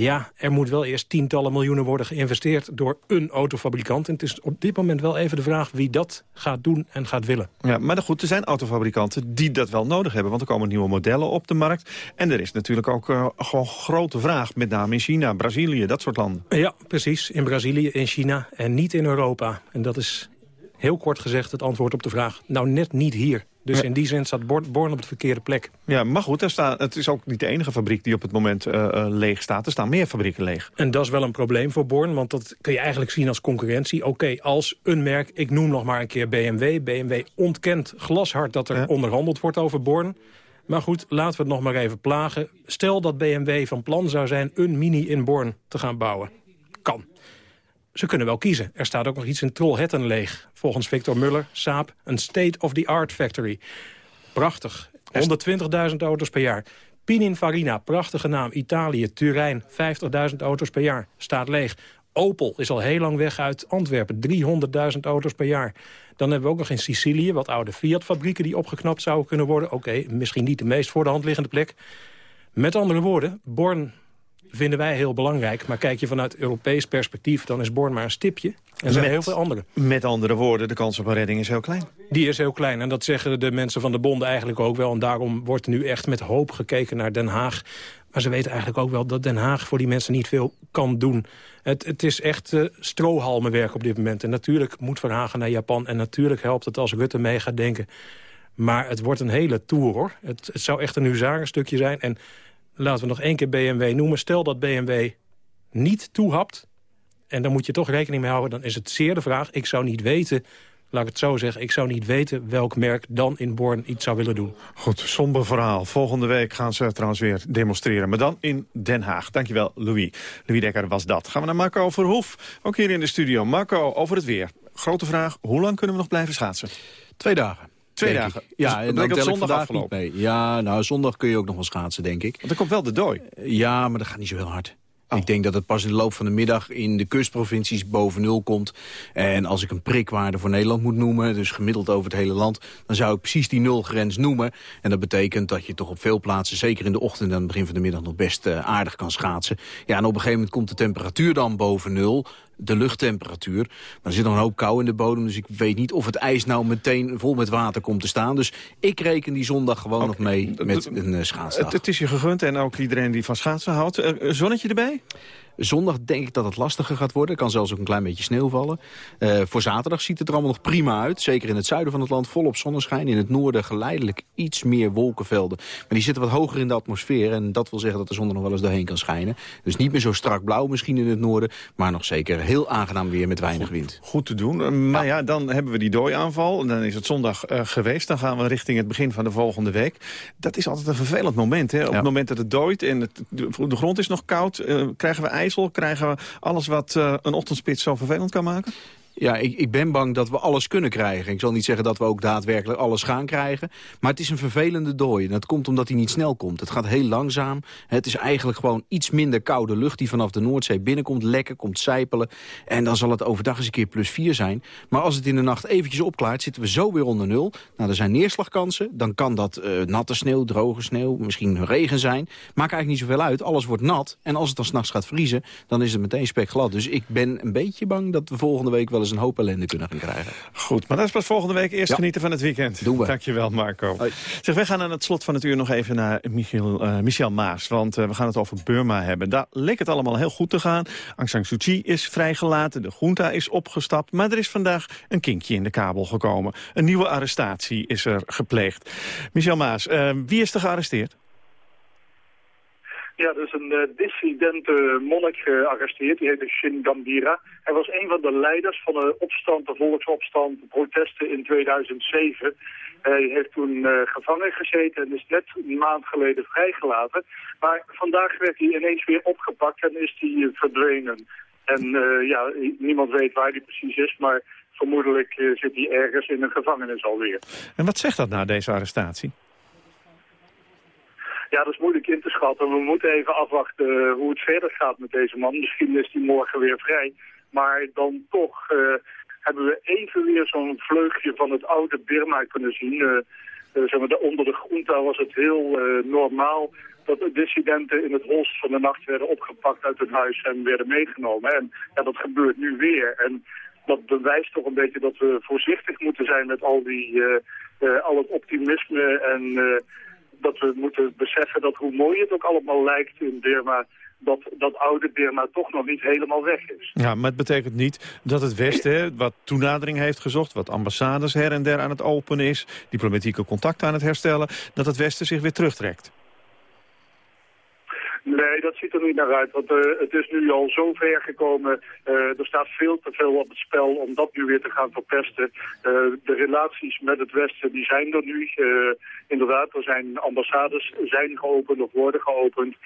Ja, er moet wel eerst tientallen miljoenen worden geïnvesteerd door een autofabrikant. En het is op dit moment wel even de vraag wie dat gaat doen en gaat willen. Ja, maar goed, er zijn autofabrikanten die dat wel nodig hebben. Want er komen nieuwe modellen op de markt. En er is natuurlijk ook uh, gewoon grote vraag. Met name in China, Brazilië, dat soort landen. Ja, precies. In Brazilië, in China en niet in Europa. En dat is heel kort gezegd het antwoord op de vraag. Nou, net niet hier. Dus in die zin staat Born op de verkeerde plek. Ja, maar goed, er staat, het is ook niet de enige fabriek die op het moment uh, leeg staat. Er staan meer fabrieken leeg. En dat is wel een probleem voor Born, want dat kun je eigenlijk zien als concurrentie. Oké, als een merk, ik noem nog maar een keer BMW. BMW ontkent glashard dat er onderhandeld wordt over Born. Maar goed, laten we het nog maar even plagen. Stel dat BMW van plan zou zijn een mini in Born te gaan bouwen. Ze kunnen wel kiezen. Er staat ook nog iets in Trollhättan leeg. Volgens Victor Muller, Saab, een state-of-the-art factory. Prachtig. 120.000 auto's per jaar. Pininfarina, prachtige naam. Italië, Turijn, 50.000 auto's per jaar. Staat leeg. Opel is al heel lang weg uit Antwerpen. 300.000 auto's per jaar. Dan hebben we ook nog in Sicilië wat oude Fiat-fabrieken... die opgeknapt zouden kunnen worden. Oké, misschien niet de meest voor de hand liggende plek. Met andere woorden, Born vinden wij heel belangrijk. Maar kijk je vanuit Europees perspectief, dan is Born maar een stipje. En er zijn heel veel andere. Met andere woorden, de kans op een redding is heel klein. Die is heel klein. En dat zeggen de mensen van de bonden eigenlijk ook wel. En daarom wordt nu echt met hoop gekeken naar Den Haag. Maar ze weten eigenlijk ook wel dat Den Haag voor die mensen niet veel kan doen. Het, het is echt uh, strohalmenwerk op dit moment. En natuurlijk moet Verhagen naar Japan. En natuurlijk helpt het als Rutte mee gaat denken. Maar het wordt een hele tour, hoor. Het, het zou echt een huzarenstukje zijn. En laten we nog één keer BMW noemen. Stel dat BMW niet toehapt, en dan moet je toch rekening mee houden... dan is het zeer de vraag, ik zou niet weten... Laat ik het zo zeggen, ik zou niet weten welk merk dan in Born iets zou willen doen. Goed, somber verhaal. Volgende week gaan ze trouwens weer demonstreren. Maar dan in Den Haag. Dankjewel, Louis. Louis Dekker was dat. Gaan we naar Marco Verhoef, ook hier in de studio. Marco, over het weer. Grote vraag, hoe lang kunnen we nog blijven schaatsen? Twee dagen. Twee dagen. Ja, dus en dan tel zondag afgelopen. Mee. Ja, nou, zondag kun je ook nog wel schaatsen, denk ik. Want er komt wel de dooi. Ja, maar dat gaat niet zo heel hard. Oh. Ik denk dat het pas in de loop van de middag in de kustprovincies boven nul komt. En als ik een prikwaarde voor Nederland moet noemen, dus gemiddeld over het hele land... dan zou ik precies die nulgrens noemen. En dat betekent dat je toch op veel plaatsen, zeker in de ochtend en aan het begin van de middag... nog best uh, aardig kan schaatsen. Ja, en op een gegeven moment komt de temperatuur dan boven nul de luchttemperatuur. Maar er zit nog een hoop kou in de bodem, dus ik weet niet of het ijs nou meteen vol met water komt te staan. Dus ik reken die zondag gewoon nog mee met een uh, schaatsdag. Het, het, is je gegund en ook iedereen die van schaatsen houdt. Uh, zonnetje erbij? Zondag denk ik dat het lastiger gaat worden. Er kan zelfs ook een klein beetje sneeuw vallen. Uh, voor zaterdag ziet het er allemaal nog prima uit. Zeker in het zuiden van het land volop zonneschijn. In het noorden geleidelijk iets meer wolkenvelden. Maar die zitten wat hoger in de atmosfeer. En dat wil zeggen dat de zon er nog wel eens doorheen kan schijnen. Dus niet meer zo strak blauw misschien in het noorden. Maar nog zeker heel aangenaam weer met weinig wind. Goed te doen. Maar ja, dan hebben we die dooiaanval. En dan is het zondag uh, geweest. Dan gaan we richting het begin van de volgende week. Dat is altijd een vervelend moment. Hè? Op het moment dat het dooit en het, de, grond is nog koud... Krijgen we krijgen we alles wat uh, een ochtendspits zo vervelend kan maken? Ja, ik, ik ben bang dat we alles kunnen krijgen. Ik zal niet zeggen dat we ook daadwerkelijk alles gaan krijgen. Maar het is een vervelende dooi. En dat komt omdat hij niet snel komt. Het gaat heel langzaam. Het is eigenlijk gewoon iets minder koude lucht... die vanaf de Noordzee binnenkomt, lekker, komt sijpelen. En dan zal het overdag eens een keer plus 4 zijn. Maar als het in de nacht eventjes opklaart, zitten we zo weer onder nul. Nou, er zijn neerslagkansen. Dan kan dat uh, natte sneeuw, droge sneeuw, misschien regen zijn. Maakt eigenlijk niet zoveel uit. Alles wordt nat. En als het dan s'nachts gaat vriezen, dan is het meteen spekglad. Dus ik ben een beetje bang dat we volgende week wel eens een hoop ellende kunnen gaan krijgen. Goed, maar dat is pas volgende week. Eerst genieten van het weekend. Doen we. Dankjewel, Marco. Hoi. Zeg, wij gaan aan het slot van het uur nog even naar Michiel, uh, Michel Maas. Want uh, we gaan het over Burma hebben. Daar leek het allemaal heel goed te gaan. Aung San Suu Kyi is vrijgelaten. De junta is opgestapt. Maar er is vandaag een kinkje in de kabel gekomen. Een nieuwe arrestatie is er gepleegd. Michel Maas, uh, wie is er gearresteerd? Ja, er is een uh, dissidente monnik gearresteerd. Die heette Shin Gambira. Hij was een van de leiders van de opstand, de volksopstand, protesten in 2007. Hij heeft toen uh, gevangen gezeten en is net een maand geleden vrijgelaten. Maar vandaag werd hij ineens weer opgepakt en is hij uh, verdwenen. En ja, niemand weet waar hij precies is, maar vermoedelijk zit hij ergens in een gevangenis alweer. En wat zegt dat na deze arrestatie? Ja, dat is moeilijk in te schatten. We moeten even afwachten hoe het verder gaat met deze man. Misschien is hij morgen weer vrij. Maar dan toch uh, hebben we even weer zo'n vleugje van het oude Birma kunnen zien. Uh, zeg maar, onder de junta was het heel normaal dat de dissidenten in het holst van de nacht werden opgepakt uit hun huis en werden meegenomen. En ja, dat gebeurt nu weer. En dat bewijst toch een beetje dat we voorzichtig moeten zijn met al, die, al het optimisme en dat we moeten beseffen dat hoe mooi het ook allemaal lijkt in Burma dat dat oude Burma toch nog niet helemaal weg is. Ja, maar het betekent niet dat het Westen, wat toenadering heeft gezocht... wat ambassades her en der aan het openen is... diplomatieke contacten aan het herstellen... dat het Westen zich weer terugtrekt. Nee, dat ziet er niet naar uit. Want uh, het is nu al zo ver gekomen. Uh, er staat veel te veel op het spel om dat nu weer te gaan verpesten. Uh, de relaties met het Westen die zijn er nu. inderdaad, er zijn ambassades zijn geopend of worden geopend.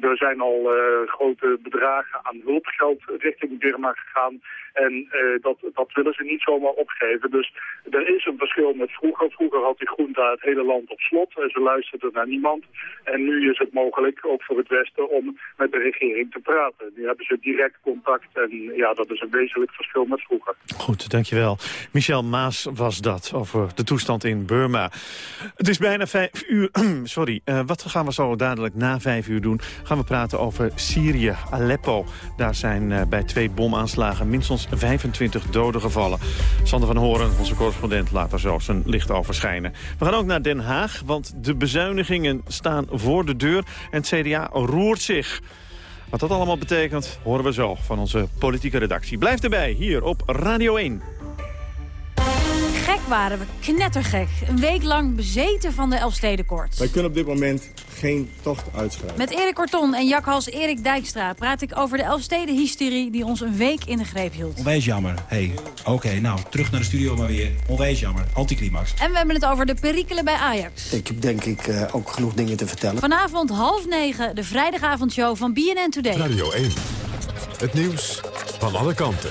er zijn al grote bedragen aan hulpgeld richting Burma gegaan. En dat, dat willen ze niet zomaar opgeven. Dus er is een verschil met vroeger. Vroeger had die junta het hele land op slot. En ze luisterden naar niemand. En nu is het mogelijk, ook voor het Westen om met de regering te praten. Nu hebben ze direct contact en ja, dat is een wezenlijk verschil met vroeger. Goed, dankjewel. Michel Maas was dat over de toestand in Burma. Het is bijna vijf uur. Sorry, uh, wat gaan we zo dadelijk na vijf uur doen? Gaan we praten over Syrië, Aleppo. Daar zijn uh, bij twee bomaanslagen minstens 25 doden gevallen. Sander van Horen, onze correspondent, laat er zo zijn licht over schijnen. We gaan ook naar Den Haag, want de bezuinigingen staan voor de deur. En het CDA roert zich. Wat dat allemaal betekent, horen we zo van onze politieke redactie. Blijf erbij, hier op Radio 1 gek waren we, knettergek. Een week lang bezeten van de Elfstedenkoorts. Wij kunnen op dit moment geen tocht uitschrijven. Met Erik Korton en jakhals Erik Dijkstra praat ik over de Elfsteden-hysterie... die ons een week in de greep hield. Onwijs jammer. hey, oké, nou, terug naar de studio maar weer. Onwijs jammer. Anticlimax. En we hebben het over de perikelen bij Ajax. Ik heb denk ik uh, ook genoeg dingen te vertellen. Vanavond half negen, de vrijdagavondshow van BNN Today. Radio 1. Het nieuws van alle kanten.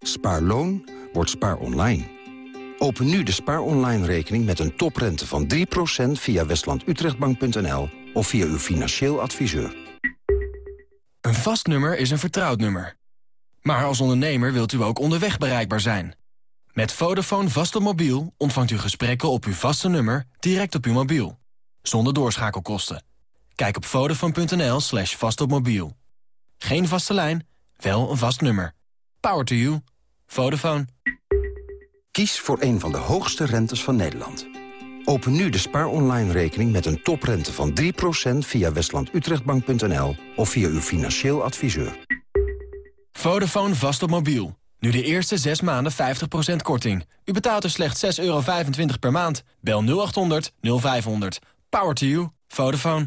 Spaarloon wordt spaar online. Open nu de Spaar Online rekening met een toprente van 3% via westlandutrechtbank.nl of via uw financieel adviseur. Een vast nummer is een vertrouwd nummer. Maar als ondernemer wilt u ook onderweg bereikbaar zijn. Met Vodafone vast op mobiel ontvangt u gesprekken op uw vaste nummer direct op uw mobiel. Zonder doorschakelkosten. Kijk op vodafone.nl slash vastopmobiel. Geen vaste lijn, wel een vast nummer. Power to you. Vodafone. Kies voor een van de hoogste rentes van Nederland. Open nu de Spaar Online rekening met een toprente van 3% via westlandutrechtbank.nl of via uw financieel adviseur. Vodafone vast op mobiel. Nu de eerste 6 maanden 50% korting. U betaalt er slechts 6,25 euro per maand. Bel 0800 0500. Power to you. Vodafone.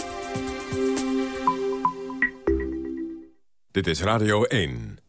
Dit is Radio 1.